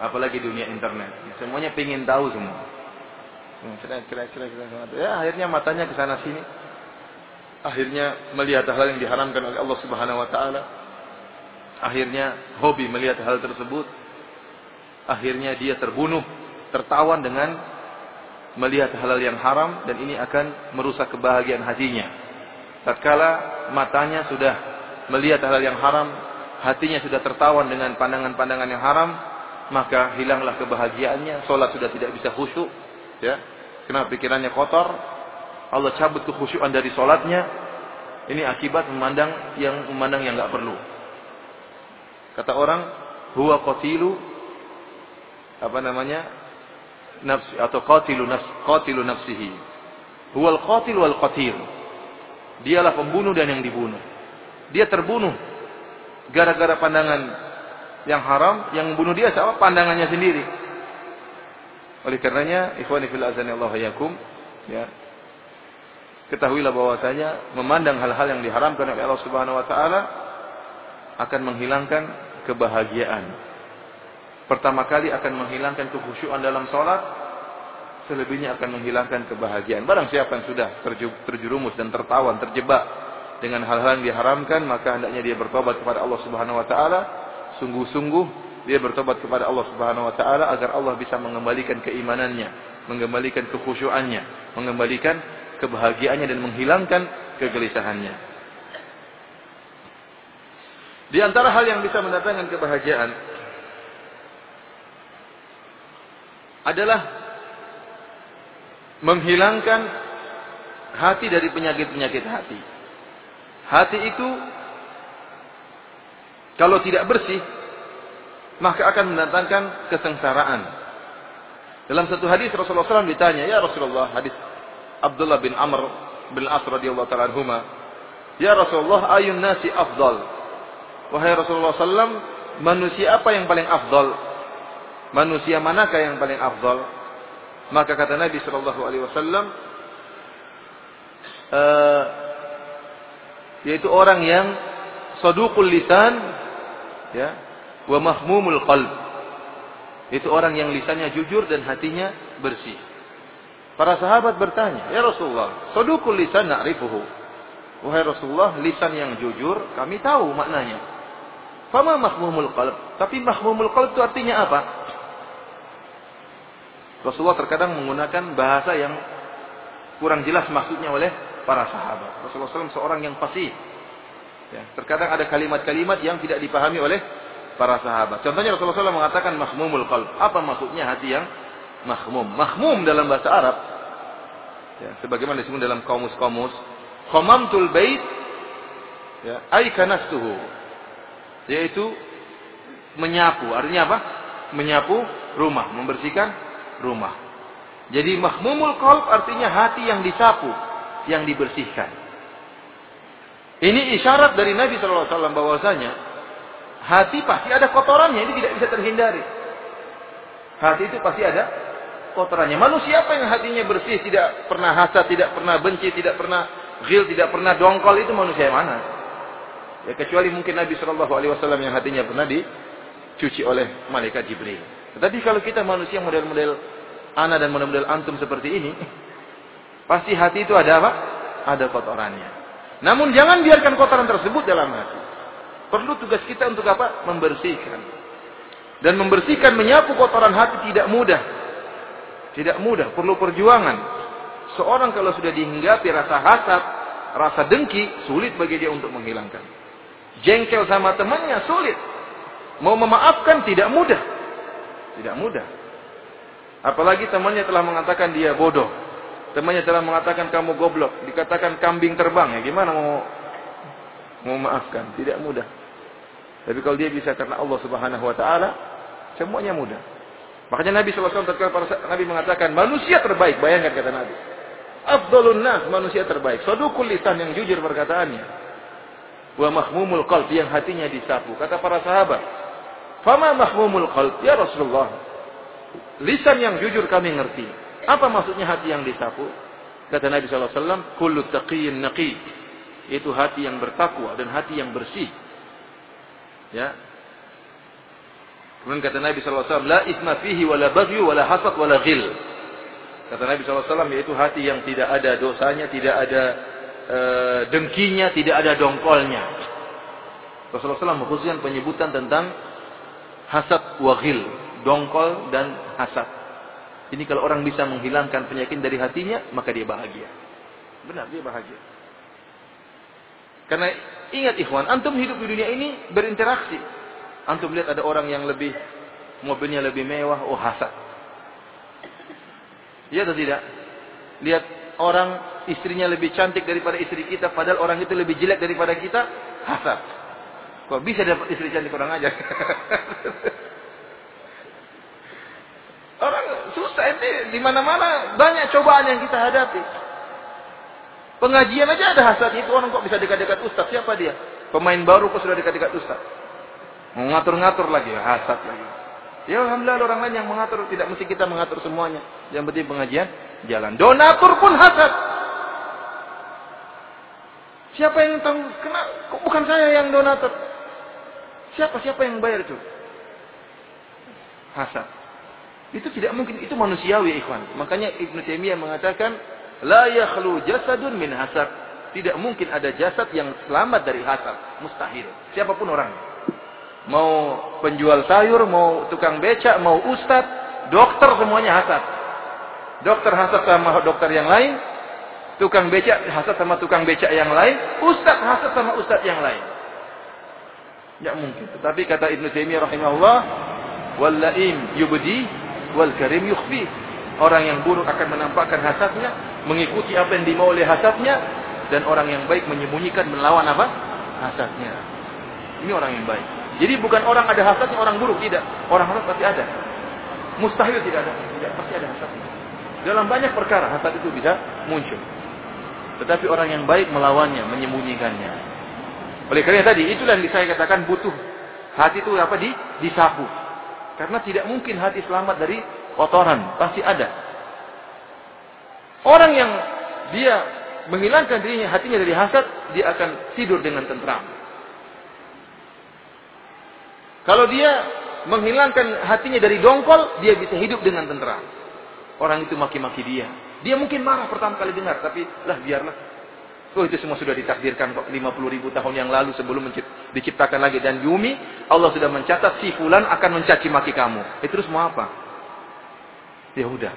Speaker 1: Apalagi dunia internet. Semuanya pengen tahu semua. Ya, akhirnya matanya ke sana sini. Akhirnya melihat hal yang diharamkan oleh Allah Subhanahu wa taala Akhirnya hobi melihat hal tersebut. Akhirnya dia terbunuh, tertawan dengan melihat hal-hal yang haram dan ini akan merusak kebahagiaan hatinya. Tatkala matanya sudah melihat hal-hal yang haram, hatinya sudah tertawan dengan pandangan-pandangan yang haram, maka hilanglah kebahagiaannya, solat sudah tidak bisa khusyuk, ya. Karena pikirannya kotor, Allah cabut kekhusyuan dari solatnya. Ini akibat memandang yang memandang yang nggak perlu. Kata orang, huwa qatilu apa namanya? nafsi atau qatilu nafs qatilu nafsihi. Huwal qatil wal qatil. Dialah pembunuh dan yang dibunuh. Dia terbunuh gara-gara pandangan yang haram, yang membunuh dia siapa? Pandangannya sendiri. Oleh karenanya, ikhwani fil azani Allah ya. Ketahuilah bahwasanya memandang hal-hal yang diharamkan oleh Allah Subhanahu wa taala akan menghilangkan kebahagiaan. Pertama kali akan menghilangkan kekhusyuan dalam sholat, selebihnya akan menghilangkan kebahagiaan. Barang siapa yang sudah terjerumus dan tertawan, terjebak dengan hal-hal yang diharamkan, maka hendaknya dia bertobat kepada Allah Subhanahu wa taala, sungguh-sungguh dia bertobat kepada Allah Subhanahu wa taala agar Allah bisa mengembalikan keimanannya, mengembalikan kekhusyuannya, mengembalikan kebahagiaannya dan menghilangkan kegelisahannya. Di antara hal yang bisa mendatangkan kebahagiaan adalah menghilangkan hati dari penyakit-penyakit hati. Hati itu kalau tidak bersih maka akan mendatangkan kesengsaraan. Dalam satu hadis Rasulullah SAW ditanya, "Ya Rasulullah, hadis Abdullah bin Amr bin As radhiyallahu taala anhuma, "Ya Rasulullah, ayun nasi afdal?" Wahai Rasulullah SAW, manusia apa yang paling afdol? Manusia manakah yang paling afdol? Maka kata Nabi Shallallahu Alaihi Wasallam, uh, yaitu orang yang sodukul lisan, ya, wa mahmumul qalb. Itu orang yang lisannya jujur dan hatinya bersih. Para sahabat bertanya, Ya Rasulullah, sodukul lisan na'rifuhu. Wahai Rasulullah, lisan yang jujur kami tahu maknanya. Fama mahmumul qalb. Tapi mahmumul qalb itu artinya apa? Rasulullah terkadang menggunakan bahasa yang kurang jelas maksudnya oleh para sahabat. Rasulullah SAW seorang yang fasih. Ya, terkadang ada kalimat-kalimat yang tidak dipahami oleh para sahabat. Contohnya Rasulullah SAW mengatakan mahmumul qalb. Apa maksudnya hati yang mahmum? Mahmum dalam bahasa Arab. Ya, sebagaimana disebut dalam kamus-kamus. Khamamtul bait. Ya, ay kanastuhu yaitu menyapu. Artinya apa? Menyapu rumah, membersihkan rumah. Jadi mahmumul qalb artinya hati yang disapu, yang dibersihkan. Ini isyarat dari Nabi SAW bahwasanya hati pasti ada kotorannya, ini tidak bisa terhindari. Hati itu pasti ada kotorannya. Manusia apa yang hatinya bersih, tidak pernah hasad, tidak pernah benci, tidak pernah ghil, tidak pernah dongkol itu manusia yang mana? Ya kecuali mungkin Nabi Shallallahu Alaihi Wasallam yang hatinya pernah dicuci oleh malaikat Jibril. Tetapi kalau kita manusia model-model ana dan model-model antum seperti ini, pasti hati itu ada apa? Ada kotorannya. Namun jangan biarkan kotoran tersebut dalam hati. Perlu tugas kita untuk apa? Membersihkan. Dan membersihkan menyapu kotoran hati tidak mudah. Tidak mudah, perlu perjuangan. Seorang kalau sudah dihinggapi rasa hasad, rasa dengki, sulit bagi dia untuk menghilangkan. Jengkel sama temannya sulit. Mau memaafkan tidak mudah. Tidak mudah. Apalagi temannya telah mengatakan dia bodoh. Temannya telah mengatakan kamu goblok. Dikatakan kambing terbang. Ya gimana mau mau maafkan? Tidak mudah. Tapi kalau dia bisa karena Allah Subhanahu wa taala, semuanya mudah. Makanya Nabi SAW para Nabi mengatakan manusia terbaik, bayangkan kata Nabi. Afdalun nas, manusia terbaik. Sadukul lisan yang jujur perkataannya. Wa mahmumul qalb yang hatinya disapu. Kata para sahabat, "Fama mahmumul qalb ya Rasulullah?" Lisan yang jujur kami ngerti. Apa maksudnya hati yang disapu? Kata Nabi SAW, Kullu taqiyyin naqi. Itu hati yang bertakwa dan hati yang bersih. Ya. Kemudian kata Nabi SAW, La isma fihi wala bagyu hasad wala ghil. Kata Nabi SAW, yaitu hati yang tidak ada dosanya, tidak ada e, dengkinya, tidak ada dongkolnya. Rasulullah SAW mengkhususkan penyebutan tentang hasad wa ghil. Dongkol dan hasad. Ini kalau orang bisa menghilangkan penyakit dari hatinya, maka dia bahagia. Benar, dia bahagia. Karena ingat ikhwan, antum hidup di dunia ini berinteraksi. Antum lihat ada orang yang lebih mobilnya lebih mewah, oh hasad. Iya atau tidak? Lihat orang istrinya lebih cantik daripada istri kita, padahal orang itu lebih jelek daripada kita, hasad. Kok bisa dapat istri cantik orang aja? orang susah ini di mana-mana banyak cobaan yang kita hadapi. Pengajian aja ada hasad itu orang kok bisa dekat-dekat ustaz. Siapa dia? Pemain baru kok sudah dekat-dekat ustaz. Mengatur-ngatur lagi, hasad lagi. Ya Alhamdulillah orang lain yang mengatur. Tidak mesti kita mengatur semuanya. Yang penting pengajian, jalan. Donatur pun hasad. Siapa yang tahu? Kena, kok bukan saya yang donatur? Siapa siapa yang bayar itu? Hasad. Itu tidak mungkin. Itu manusiawi, ikhwan. Makanya Ibnu Taimiyah mengatakan, La yakhlu jasadun min hasad. Tidak mungkin ada jasad yang selamat dari hasad. Mustahil. Siapa pun orangnya mau penjual sayur, mau tukang becak, mau ustad, dokter semuanya hasad. Dokter hasad sama dokter yang lain, tukang becak hasad sama tukang becak yang lain, ustad hasad sama ustad yang lain. Ya mungkin. Tetapi kata Ibnu Taimiyah rahimahullah, wal laim yubdi wal karim yukhfi. Orang yang buruk akan menampakkan hasadnya, mengikuti apa yang dimau oleh hasadnya, dan orang yang baik menyembunyikan melawan apa? Hasadnya. Ini orang yang baik. Jadi bukan orang ada hasadnya orang buruk tidak. Orang hasad pasti ada. Mustahil tidak ada. Tidak pasti ada hasadnya. Dalam banyak perkara hasad itu bisa muncul. Tetapi orang yang baik melawannya, menyembunyikannya. Oleh karena tadi itulah yang saya katakan butuh hati itu apa di disapu. Karena tidak mungkin hati selamat dari kotoran, pasti ada. Orang yang dia menghilangkan dirinya hatinya dari hasad, dia akan tidur dengan tentram. Kalau dia menghilangkan hatinya dari dongkol, dia bisa hidup dengan tenteram. Orang itu maki-maki dia. Dia mungkin marah pertama kali dengar, tapi lah biarlah. Oh itu semua sudah ditakdirkan kok 50 ribu tahun yang lalu sebelum diciptakan lagi dan bumi Allah sudah mencatat si fulan akan mencaci maki kamu. Itu terus mau apa? Ya udah.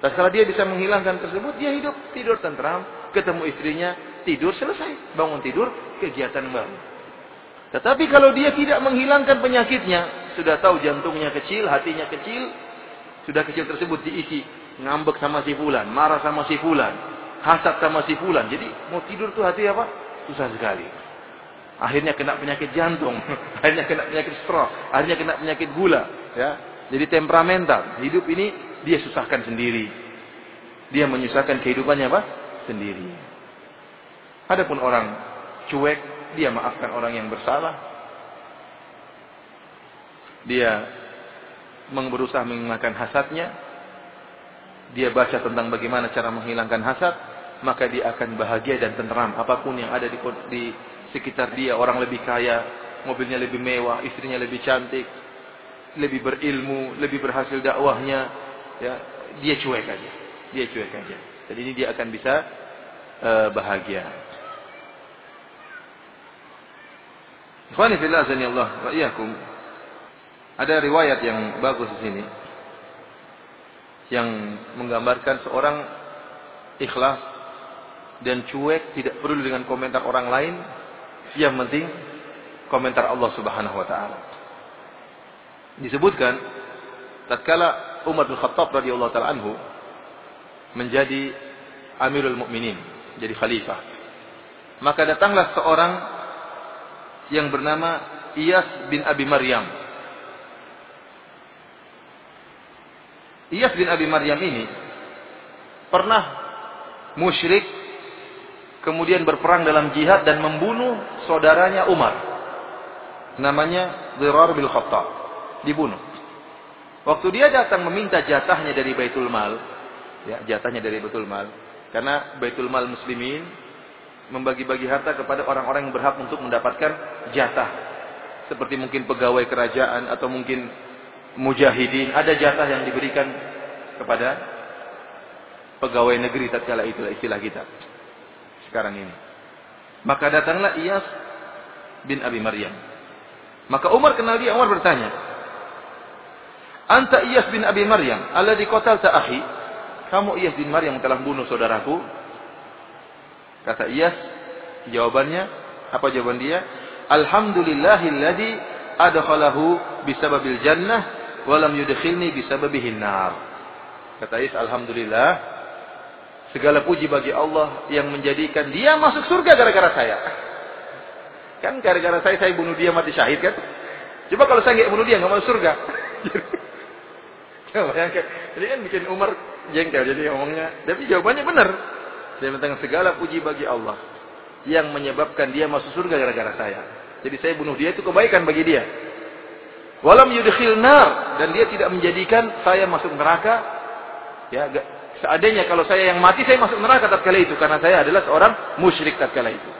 Speaker 1: Dan kalau dia bisa menghilangkan tersebut, dia hidup tidur tentram, ketemu istrinya, tidur selesai, bangun tidur, kegiatan baru. Tetapi kalau dia tidak menghilangkan penyakitnya, sudah tahu jantungnya kecil, hatinya kecil, sudah kecil tersebut diisi ngambek sama si fulan, marah sama si fulan, hasad sama si fulan. Jadi mau tidur tuh hati apa? Susah sekali. Akhirnya kena penyakit jantung, akhirnya kena penyakit stroke, akhirnya kena penyakit gula, ya. Jadi temperamental. Hidup ini dia susahkan sendiri. Dia menyusahkan kehidupannya apa? Sendiri. Adapun orang cuek, dia maafkan orang yang bersalah. Dia berusaha menghilangkan hasadnya. Dia baca tentang bagaimana cara menghilangkan hasad, maka dia akan bahagia dan tenteram. Apa pun yang ada di, di sekitar dia, orang lebih kaya, mobilnya lebih mewah, istrinya lebih cantik, lebih berilmu, lebih berhasil dakwahnya, ya, dia cuek aja. Dia cuek aja. Jadi ini dia akan bisa uh, bahagia. Allah. Ada riwayat yang bagus di sini yang menggambarkan seorang ikhlas dan cuek, tidak peduli dengan komentar orang lain. Yang penting komentar Allah Subhanahu wa taala. Disebutkan tatkala Umar bin Khattab radhiyallahu taala anhu menjadi Amirul Mukminin, jadi khalifah. Maka datanglah seorang yang bernama Iyas bin Abi Maryam. Iyas bin Abi Maryam ini pernah musyrik kemudian berperang dalam jihad dan membunuh saudaranya Umar. Namanya Zirar bin Khattab. Dibunuh. Waktu dia datang meminta jatahnya dari Baitul Mal, ya, jatahnya dari Baitul Mal, karena Baitul Mal muslimin membagi-bagi harta kepada orang-orang yang berhak untuk mendapatkan jatah. Seperti mungkin pegawai kerajaan atau mungkin mujahidin, ada jatah yang diberikan kepada pegawai negeri tatkala itulah istilah kita sekarang ini. Maka datanglah Iyas bin Abi Maryam. Maka Umar kenal dia, Umar bertanya, Anta Iyas bin Abi Maryam, di kota akhi? Kamu Iyas bin Maryam telah bunuh saudaraku? Kata Iyas, jawabannya, apa jawaban dia? Alhamdulillahilladzi adkhalahu bisababil jannah wa lam yudkhilni bisababihin nar. Kata Iyas, alhamdulillah Segala puji bagi Allah yang menjadikan dia masuk surga gara-gara saya. Kan gara-gara saya saya bunuh dia mati syahid kan? Coba kalau saya nggak bunuh dia nggak masuk surga. Coba. Jadi kan bikin Umar jengkel jadi ngomongnya. Tapi jawabannya benar. Saya tentang segala puji bagi Allah yang menyebabkan dia masuk surga gara-gara saya. Jadi saya bunuh dia itu kebaikan bagi dia. Walam yudkhil nar dan dia tidak menjadikan saya masuk neraka ya Seandainya kalau saya yang mati, saya masuk neraka tatkala itu. Karena saya adalah seorang musyrik tatkala itu.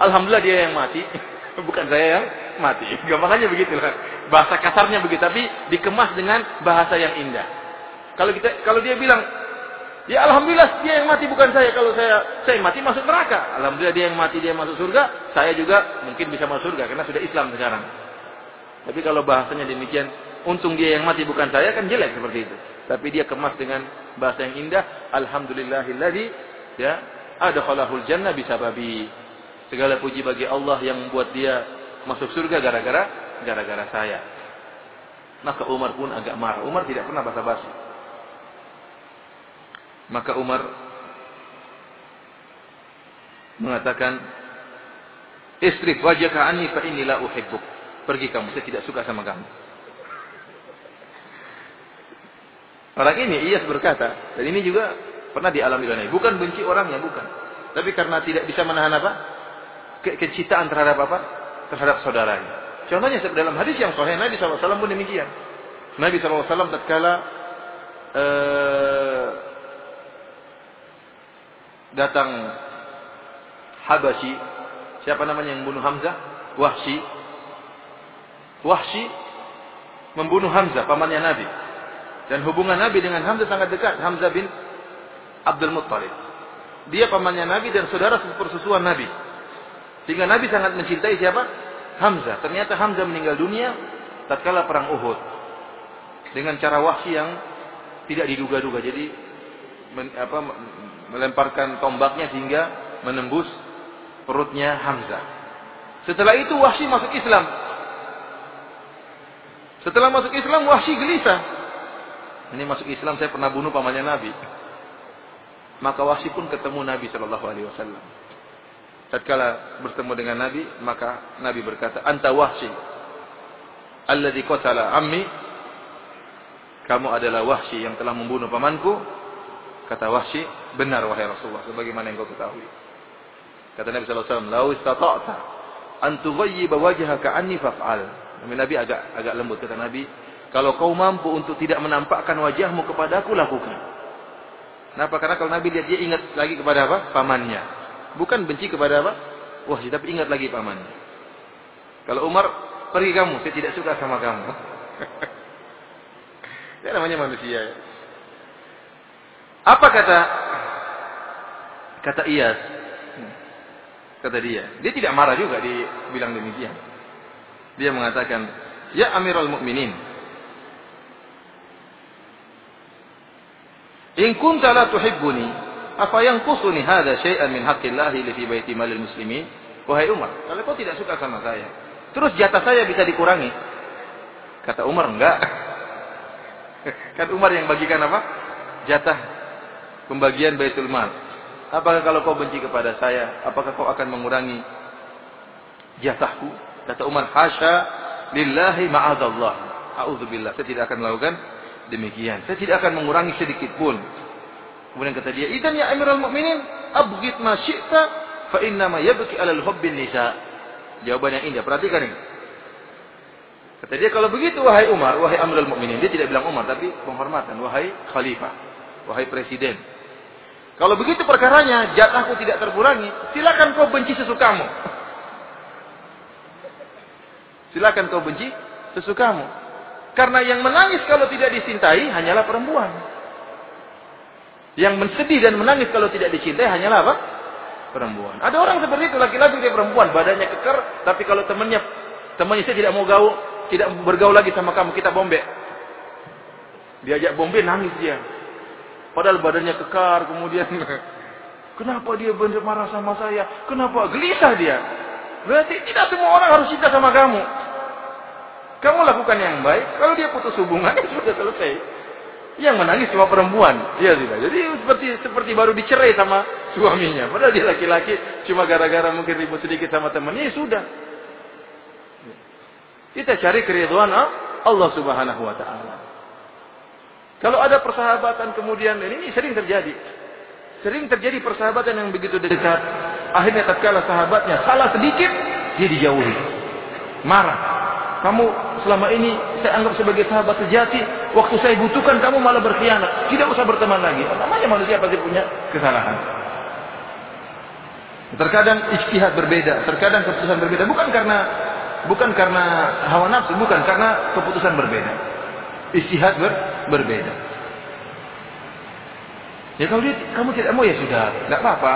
Speaker 1: Alhamdulillah dia yang mati. Bukan saya yang mati. Gampangannya begitu lah. Bahasa kasarnya begitu. Tapi dikemas dengan bahasa yang indah. Kalau kita, kalau dia bilang, ya Alhamdulillah dia yang mati bukan saya. Kalau saya, saya mati masuk neraka. Alhamdulillah dia yang mati dia masuk surga. Saya juga mungkin bisa masuk surga. Karena sudah Islam sekarang. Tapi kalau bahasanya demikian, untung dia yang mati bukan saya kan jelek seperti itu. Tapi dia kemas dengan bahasa yang indah. Alhamdulillahilladzi ya adkhalahul jannah bisababi. Segala puji bagi Allah yang membuat dia masuk surga gara-gara gara-gara saya. Maka Umar pun agak marah. Umar tidak pernah basa-basi. Maka Umar mengatakan, "Istrif wajhaka anni fa inni uhibbuk." Pergi kamu, saya tidak suka sama kamu. Orang ini Iyas berkata, dan ini juga pernah dialami oleh Bukan benci orangnya, bukan. Tapi karena tidak bisa menahan apa? Ke kecintaan terhadap apa? Terhadap saudaranya. Contohnya dalam hadis yang sahih Nabi SAW pun demikian. Nabi SAW tatkala uh, datang Habasyi, siapa namanya yang membunuh Hamzah? Wahsy. Wahsy membunuh Hamzah, pamannya Nabi. Dan hubungan Nabi dengan Hamzah sangat dekat. Hamzah bin Abdul Muttalib. Dia pamannya Nabi dan saudara persusuan Nabi. Sehingga Nabi sangat mencintai siapa? Hamzah. Ternyata Hamzah meninggal dunia tatkala perang Uhud. Dengan cara wahsi yang tidak diduga-duga. Jadi men, apa, melemparkan tombaknya sehingga menembus perutnya Hamzah. Setelah itu Wahsy masuk Islam. Setelah masuk Islam Wahsy gelisah. Ini masuk Islam saya pernah bunuh pamannya Nabi. Maka Wahsy pun ketemu Nabi Shallallahu Alaihi Wasallam. Tatkala bertemu dengan Nabi, maka Nabi berkata, Anta Wahsy, di qatala ammi, kamu adalah Wahsy yang telah membunuh pamanku. Kata Wahsy, benar wahai Rasulullah, sebagaimana yang kau ketahui. Kata Nabi Shallallahu Alaihi Wasallam, lau istata'ta an tughayyiba wajhaka anni faf'al. Nabi agak agak lembut kata Nabi, kalau kau mampu untuk tidak menampakkan wajahmu kepada aku, lakukan. Kenapa? Karena kalau Nabi lihat dia ingat lagi kepada apa? Pamannya. Bukan benci kepada apa? Wah, tapi ingat lagi pamannya. Kalau Umar, pergi kamu, saya tidak suka sama kamu. Ini namanya manusia ya. Apa kata kata Iyas? Kata dia. Dia tidak marah juga dibilang demikian. Dia mengatakan, "Ya Amirul Mukminin, In kunta la tuhibbuni Apa yang kusuni hada syai'an min haqqillahi li fi baiti malil muslimin? Wahai Umar, kalau kau tidak suka sama saya, terus jatah saya bisa dikurangi? Kata Umar, enggak. kan Umar yang bagikan apa? Jatah pembagian Baitul Mal. Apakah kalau kau benci kepada saya, apakah kau akan mengurangi jatahku? Kata Umar, hasya lillahi ma'adallah. A'udzubillah. Saya tidak akan melakukan demikian. Saya tidak akan mengurangi sedikit pun. Kemudian kata dia, "Idan ya Amirul Mukminin, abghid ma syi'ta fa inna ma yabki 'alal hubbin nisa." Jawaban yang indah. Perhatikan ini. Kata dia, "Kalau begitu wahai Umar, wahai Amirul Mukminin." Dia tidak bilang Umar, tapi penghormatan, wahai khalifah, wahai presiden. Kalau begitu perkaranya, jatahku tidak terkurangi, silakan kau benci sesukamu. Silakan kau benci sesukamu. Karena yang menangis kalau tidak dicintai hanyalah perempuan. Yang mensedih dan menangis kalau tidak dicintai hanyalah apa? Perempuan. Ada orang seperti itu, laki-laki dia perempuan, badannya kekar, tapi kalau temannya temannya saya tidak mau gaul, tidak bergaul lagi sama kamu, kita bombe. Diajak bombe nangis dia. Padahal badannya kekar, kemudian kenapa dia benar marah sama saya? Kenapa gelisah dia? Berarti tidak semua orang harus cinta sama kamu. Kamu lakukan yang baik, kalau dia putus hubungan ya sudah selesai. Yang menangis cuma perempuan. Iya tidak. Jadi seperti seperti baru dicerai sama suaminya. Padahal dia laki-laki cuma gara-gara mungkin ribut sedikit sama temannya, ya sudah. Kita cari keriduan Allah Subhanahu wa taala. Kalau ada persahabatan kemudian ini sering terjadi. Sering terjadi persahabatan yang begitu dekat. Akhirnya tatkala sahabatnya salah sedikit, dia dijauhi. Marah. Kamu selama ini saya anggap sebagai sahabat sejati. Waktu saya butuhkan kamu malah berkhianat. Tidak usah berteman lagi. Namanya manusia pasti punya kesalahan. Terkadang istihad berbeda, terkadang keputusan berbeda. Bukan karena bukan karena hawa nafsu, bukan karena keputusan berbeda. Istihad ber, berbeda. Ya kalau dia, kamu tidak mau ya sudah, nggak apa-apa.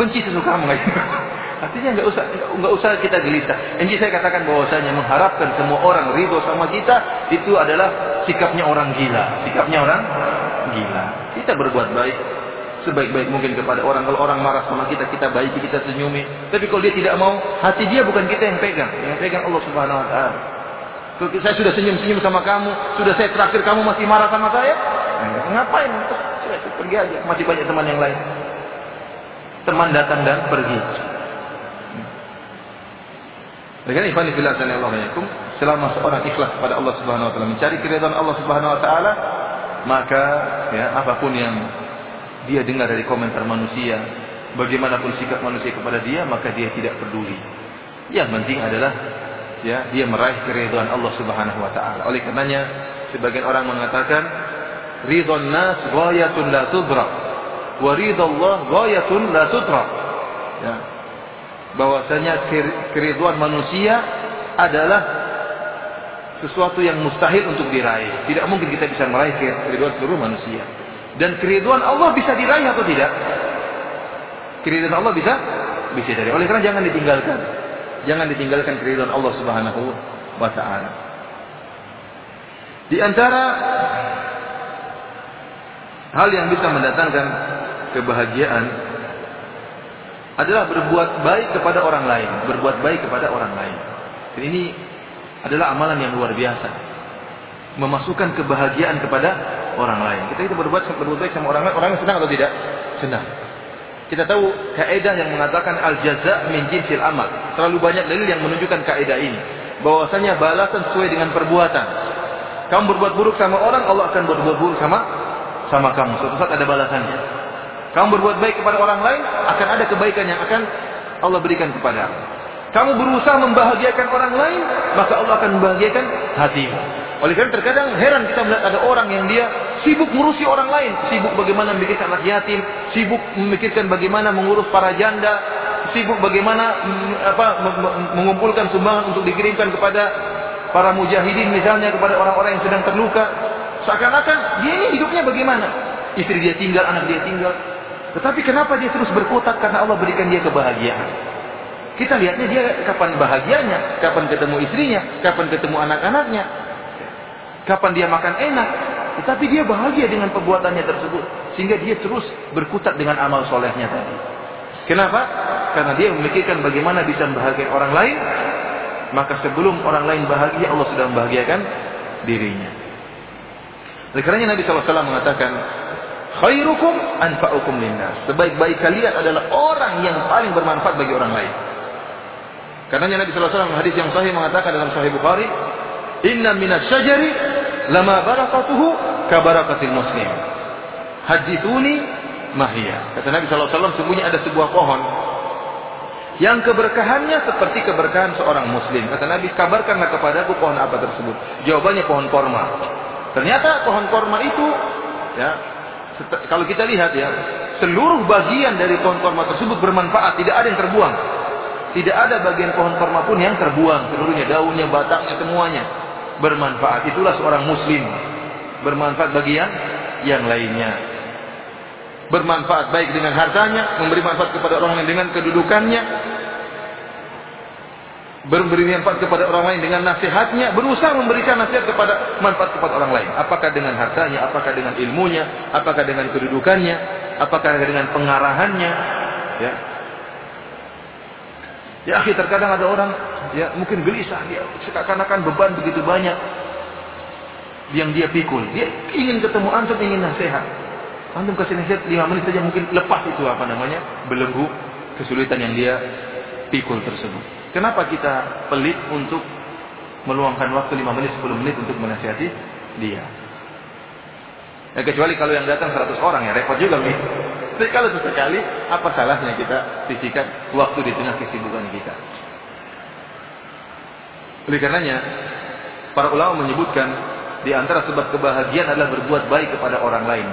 Speaker 1: Benci sesukamu aja. Artinya nggak usah nggak usah kita gelisah. Ini saya katakan bahwasanya mengharapkan semua orang ridho sama kita itu adalah sikapnya orang gila, sikapnya orang gila. Kita berbuat baik sebaik-baik mungkin kepada orang. Kalau orang marah sama kita, kita baiki, kita senyumi. Tapi kalau dia tidak mau, hati dia bukan kita yang pegang, yang pegang Allah Subhanahu wa taala. Saya sudah senyum-senyum sama kamu, sudah saya terakhir kamu masih marah sama saya, ngapain? Saya pergi aja, masih banyak teman yang lain. Teman datang dan pergi. Dengan ikhwan fillah sallallahu selama seorang ikhlas kepada Allah Subhanahu wa taala mencari keridhaan Allah Subhanahu wa taala, maka ya apa pun yang dia dengar dari komentar manusia, bagaimanapun sikap manusia kepada dia, maka dia tidak peduli. Yang penting adalah ya dia meraih keridhaan Allah Subhanahu wa taala. Oleh karenanya sebagian orang mengatakan ridhon nas ghayatun la tudrak wa ridallah ghayatun la tudrak. Ya, bahwasanya keriduan manusia adalah sesuatu yang mustahil untuk diraih. Tidak mungkin kita bisa meraih keriduan seluruh manusia. Dan keriduan Allah bisa diraih atau tidak? Keriduan Allah bisa bisa diraih. Oleh karena jangan ditinggalkan. Jangan ditinggalkan keriduan Allah Subhanahu wa taala. Di antara hal yang bisa mendatangkan kebahagiaan adalah berbuat baik kepada orang lain, berbuat baik kepada orang lain. Dan ini adalah amalan yang luar biasa. Memasukkan kebahagiaan kepada orang lain. Kita itu berbuat berbuat baik sama orang lain, orang yang senang atau tidak? Senang. Kita tahu kaidah yang mengatakan al jaza min jinsil amal. Terlalu banyak dalil yang menunjukkan kaidah ini. Bahwasanya balasan sesuai dengan perbuatan. Kamu berbuat buruk sama orang, Allah akan berbuat buruk sama sama kamu. Suatu saat ada balasannya. Kamu berbuat baik kepada orang lain, akan ada kebaikan yang akan Allah berikan kepada kamu. berusaha membahagiakan orang lain, maka Allah akan membahagiakan hatimu. Oleh karena terkadang heran kita melihat ada orang yang dia sibuk ngurusi orang lain, sibuk bagaimana memikirkan anak yatim, sibuk memikirkan bagaimana mengurus para janda, sibuk bagaimana mm, apa mengumpulkan sumbangan untuk dikirimkan kepada para mujahidin misalnya kepada orang-orang yang sedang terluka. Seakan-akan dia ini hidupnya bagaimana? Istri dia tinggal, anak dia tinggal, tetapi kenapa dia terus berkutat? Karena Allah berikan dia kebahagiaan. Kita lihatnya dia kapan bahagianya, kapan ketemu istrinya, kapan ketemu anak-anaknya, kapan dia makan enak. tetapi dia bahagia dengan perbuatannya tersebut sehingga dia terus berkutat dengan amal solehnya tadi. Kenapa? Karena dia memikirkan bagaimana bisa membahagiakan orang lain, maka sebelum orang lain bahagia Allah sudah membahagiakan dirinya. Oleh karenanya Nabi SAW mengatakan, khairukum anfa'ukum linnas. Sebaik-baik kalian adalah orang yang paling bermanfaat bagi orang lain. Karena Nabi sallallahu alaihi wasallam hadis yang sahih mengatakan dalam Sahih Bukhari, "Inna minas syajari lama barakatuhu ka barakatil muslim." Hadithuni mahia. Kata Nabi sallallahu alaihi wasallam, sungguhnya ada sebuah pohon yang keberkahannya seperti keberkahan seorang muslim. Kata Nabi, kabarkanlah kepadaku pohon apa tersebut. Jawabannya pohon korma. Ternyata pohon korma itu, ya, kalau kita lihat ya, seluruh bagian dari pohon korma tersebut bermanfaat, tidak ada yang terbuang. Tidak ada bagian pohon korma pun yang terbuang. Seluruhnya, daunnya, batangnya, semuanya. Bermanfaat. Itulah seorang muslim. Bermanfaat bagian yang lainnya. Bermanfaat baik dengan hartanya. Memberi manfaat kepada orang lain dengan kedudukannya. Memberi manfaat kepada orang lain dengan nasihatnya. Berusaha memberikan nasihat kepada manfaat kepada orang lain. Apakah dengan hartanya, apakah dengan ilmunya, apakah dengan kedudukannya, apakah dengan pengarahannya. Ya, Ya akhi terkadang ada orang ya mungkin gelisah dia seakan-akan beban begitu banyak yang dia pikul. Dia ingin ketemu antum, ingin nasihat. Antum kasih nasihat 5 menit saja mungkin lepas itu apa namanya? belenggu kesulitan yang dia pikul tersebut. Kenapa kita pelit untuk meluangkan waktu 5 menit 10 menit untuk menasihati dia? Ya, kecuali kalau yang datang 100 orang ya repot juga nih. Tapi kalau sesekali, apa salahnya kita sisihkan waktu di tengah kesibukan kita? Oleh karenanya, para ulama menyebutkan di antara sebab kebahagiaan adalah berbuat baik kepada orang lain.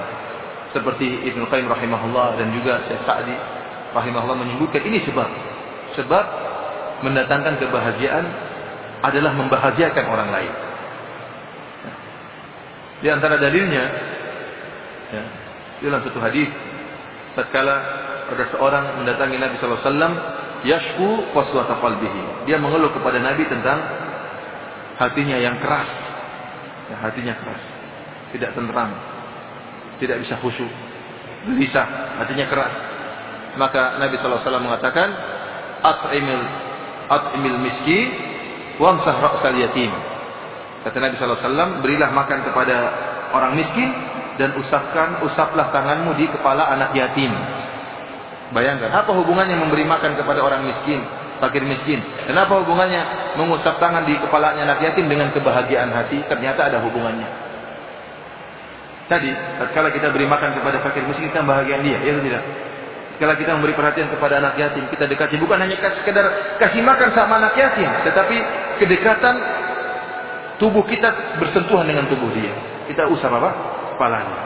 Speaker 1: Seperti Ibnu Qayyim rahimahullah dan juga Syekh Sa'di rahimahullah menyebutkan ini sebab. Sebab mendatangkan kebahagiaan adalah membahagiakan orang lain. Di antara dalilnya ya, dalam satu hadis tatkala ada seorang mendatangi Nabi sallallahu alaihi yashku qaswata qalbihi. Dia mengeluh kepada Nabi tentang hatinya yang keras. Ya, hatinya keras. Tidak tenteram. Tidak bisa khusyuk. Gelisah, hatinya keras. Maka Nabi sallallahu alaihi mengatakan at'imil at'imil miskin wamsah ra'sal yatim. Kata Nabi sallallahu alaihi wasallam, berilah makan kepada orang miskin dan usapkan usaplah tanganmu di kepala anak yatim. Bayangkan, apa hubungannya memberi makan kepada orang miskin, fakir miskin? Kenapa hubungannya mengusap tangan di kepalanya anak yatim dengan kebahagiaan hati? Ternyata ada hubungannya. Tadi, tatkala kita beri makan kepada fakir miskin, kita bahagian dia, ya tidak? Kalau kita memberi perhatian kepada anak yatim, kita dekati bukan hanya sekedar kasih makan sama anak yatim, tetapi kedekatan tubuh kita bersentuhan dengan tubuh dia. Kita usap apa? kepalanya.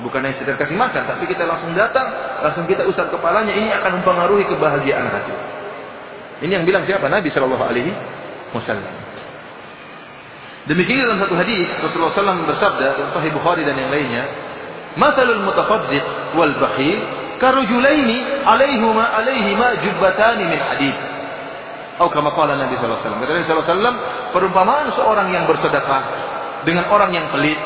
Speaker 1: Bukan hanya sekedar kasih makan, tapi kita langsung datang, langsung kita usap kepalanya. Ini akan mempengaruhi kebahagiaan hati. Ini yang bilang siapa? Nabi Shallallahu Alaihi Wasallam. Demikian dalam satu hadis Rasulullah SAW bersabda dalam Sahih Bukhari dan yang lainnya, "Masalul mutafaddiq wal bakhil karujulaini alaihima alaihima jubbatani min hadid." Atau kama qala Nabi sallallahu alaihi wasallam. Kata Nabi sallallahu alaihi wasallam, perumpamaan seorang yang bersedekah dengan orang yang pelit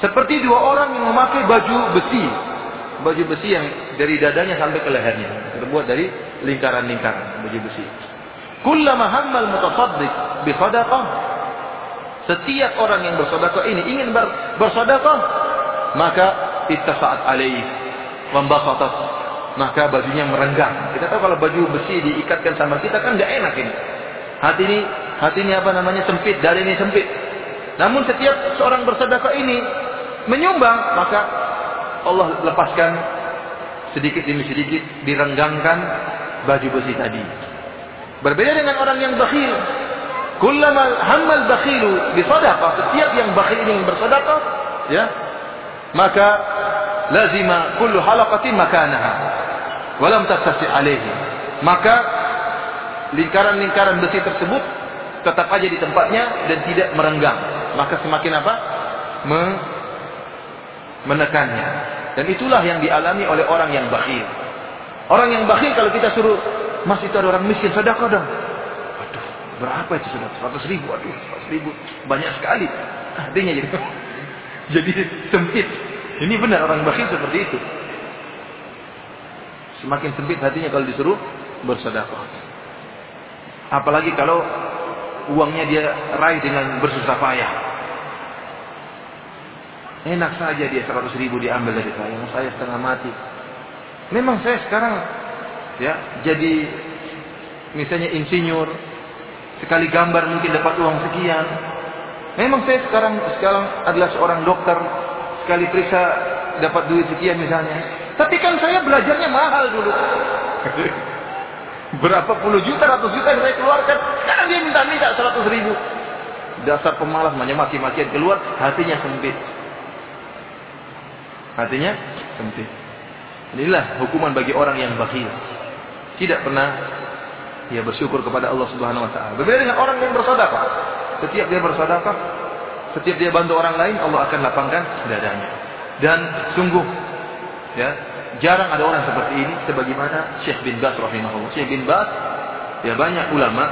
Speaker 1: seperti dua orang yang memakai baju besi. Baju besi yang dari dadanya sampai ke lehernya. Terbuat dari lingkaran-lingkaran baju besi. Kullama hammal mutasaddiq bi sadaqah. Setiap orang yang bersedekah ini ingin ber, bersedekah, maka ittasa'at alaih wambasatat maka bajunya merenggang. Kita tahu kalau baju besi diikatkan sama kita kan nggak enak ini. Hati ini hati ini apa namanya sempit, dari ini sempit. Namun setiap seorang bersedekah ini menyumbang, maka Allah lepaskan sedikit demi sedikit direnggangkan baju besi tadi. Berbeda dengan orang yang bakhil. Kullama hammal bakhilu bi setiap yang bakhil ini bersedekah, ya, maka lazima kullu halaqatin makanaha wa lam tattasi alaihi. Maka lingkaran-lingkaran besi tersebut tetap aja di tempatnya dan tidak merenggang. Maka semakin apa? menekannya. Dan itulah yang dialami oleh orang yang bakhil. Orang yang bakhil kalau kita suruh, mas itu ada orang miskin, sedekah dong. Waduh, berapa itu sudah? 100 ribu, aduh 100 ribu. Banyak sekali. Artinya jadi. Jadi sempit. Ini benar orang bakhil seperti itu. Semakin sempit hatinya kalau disuruh bersedekah. Apalagi kalau uangnya dia raih dengan bersusah payah. Enak saja dia 100 ribu diambil dari saya. Saya setengah mati. Memang saya sekarang ya jadi misalnya insinyur sekali gambar mungkin dapat uang sekian. Memang saya sekarang sekarang adalah seorang dokter sekali periksa dapat duit sekian misalnya. Tapi kan saya belajarnya mahal dulu. Berapa puluh juta, ratus juta yang saya keluarkan. Sekarang dia minta-minta seratus ribu. Dasar pemalas, maki-makian keluar, hatinya sempit. Hatinya sempit. Inilah hukuman bagi orang yang bakhil. Tidak pernah ia bersyukur kepada Allah Subhanahu wa taala. Berbeda dengan orang yang bersedekah. Setiap dia bersedekah, setiap dia bantu orang lain, Allah akan lapangkan dadanya. Dan sungguh ya, jarang ada orang seperti ini sebagaimana Syekh bin Bas rahimahullah. Syekh bin Bas ya banyak ulama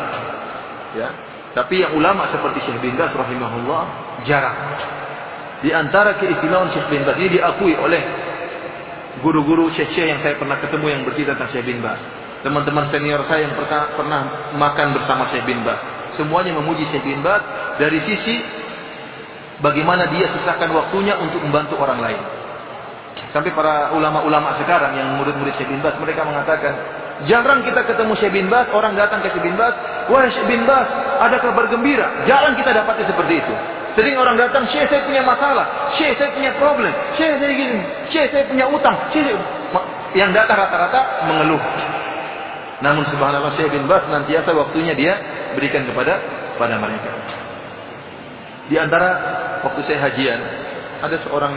Speaker 1: ya, tapi yang ulama seperti Syekh bin Bas rahimahullah jarang. Di antara keistimewaan Syekh bin Bas ini diakui oleh guru-guru syekh-syekh yang saya pernah ketemu yang bercerita tentang Syekh bin Bas. Teman-teman senior saya yang pernah, pernah makan bersama Syekh bin Bas. Semuanya memuji Syekh bin Bas dari sisi bagaimana dia sisakan waktunya untuk membantu orang lain. Sampai para ulama-ulama sekarang yang murid-murid Syekh bin Bas mereka mengatakan, jarang kita ketemu Syekh bin Bas, orang datang ke Syekh bin Bas, "Wahai Syekh bin Bas, ada kabar gembira." Jarang kita dapatnya seperti itu. Sering orang datang, "Syekh saya punya masalah, Syekh saya punya problem, Syekh saya gini, Syekh saya punya utang." Syekh yang datang rata-rata mengeluh. Namun subhanallah Syekh bin Bas nantiasa waktunya dia berikan kepada pada mereka. Di antara waktu saya hajian, ada seorang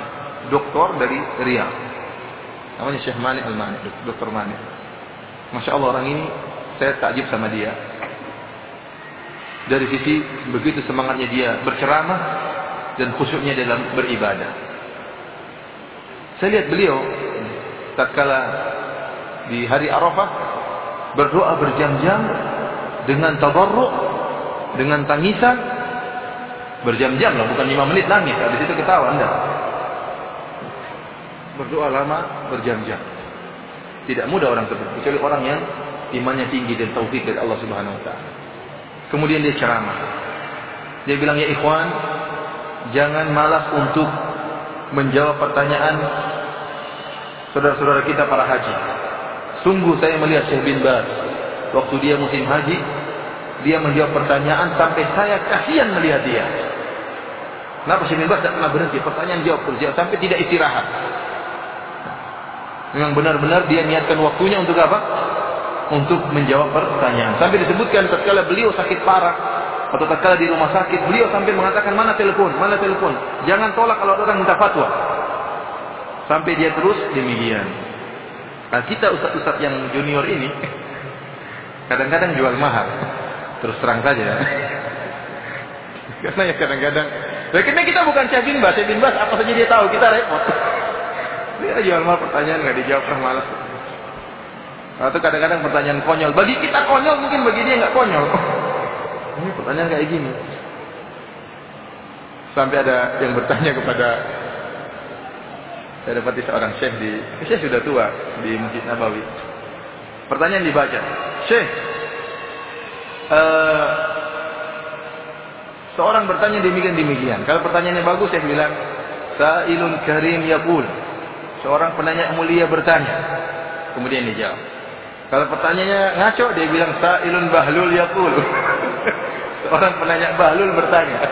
Speaker 1: doktor dari Riyadh. Namanya Syekh Mani Al-Mani, Dokter Mani. Masya Allah orang ini saya takjub sama dia. Dari sisi begitu semangatnya dia berceramah dan khusyuknya dalam beribadah. Saya lihat beliau tatkala di hari Arafah berdoa berjam-jam dengan tabarruk, dengan tangisan berjam-jam lah, bukan lima menit nangis, habis itu ketawa enggak berdoa lama berjam-jam. Tidak mudah orang tersebut, kecuali orang yang imannya tinggi dan taufik dari Allah Subhanahu wa taala. Kemudian dia ceramah. Dia bilang, "Ya ikhwan, jangan malas untuk menjawab pertanyaan saudara-saudara kita para haji. Sungguh saya melihat Syekh bin Baz waktu dia musim haji, dia menjawab pertanyaan sampai saya kasihan melihat dia. Kenapa Syekh bin Baz tidak pernah berhenti? Pertanyaan jawab terus jawab sampai tidak istirahat. Memang benar-benar dia niatkan waktunya untuk apa? Untuk menjawab pertanyaan. Sampai disebutkan tatkala beliau sakit parah atau tatkala di rumah sakit, beliau sampai mengatakan mana telepon, mana telepon. Jangan tolak kalau orang minta fatwa. Sampai dia terus demikian. Nah, kita ustaz-ustaz yang junior ini kadang-kadang jual mahal. Terus terang saja. Karena ya kadang-kadang, karena kita bukan Syekh bin Bas, Syekh bin Bas apa saja dia tahu, kita repot. Dia jual mahal pertanyaan nggak dijawab pernah malas. Atau kadang-kadang pertanyaan konyol. Bagi kita konyol mungkin bagi dia nggak konyol. Ini pertanyaan kayak gini. Sampai ada yang bertanya kepada saya dapati seorang syekh di syekh sudah tua di Masjid Nabawi. Pertanyaan dibaca, Syekh, uh, seorang bertanya demikian demikian. Kalau pertanyaannya bagus, saya bilang, Sa'ilun karim yakul. Seorang penanya mulia bertanya. Kemudian dijawab. Kalau pertanyaannya ngaco, dia bilang sa'ilun bahlul yaqul. Seorang penanya bahlul bertanya.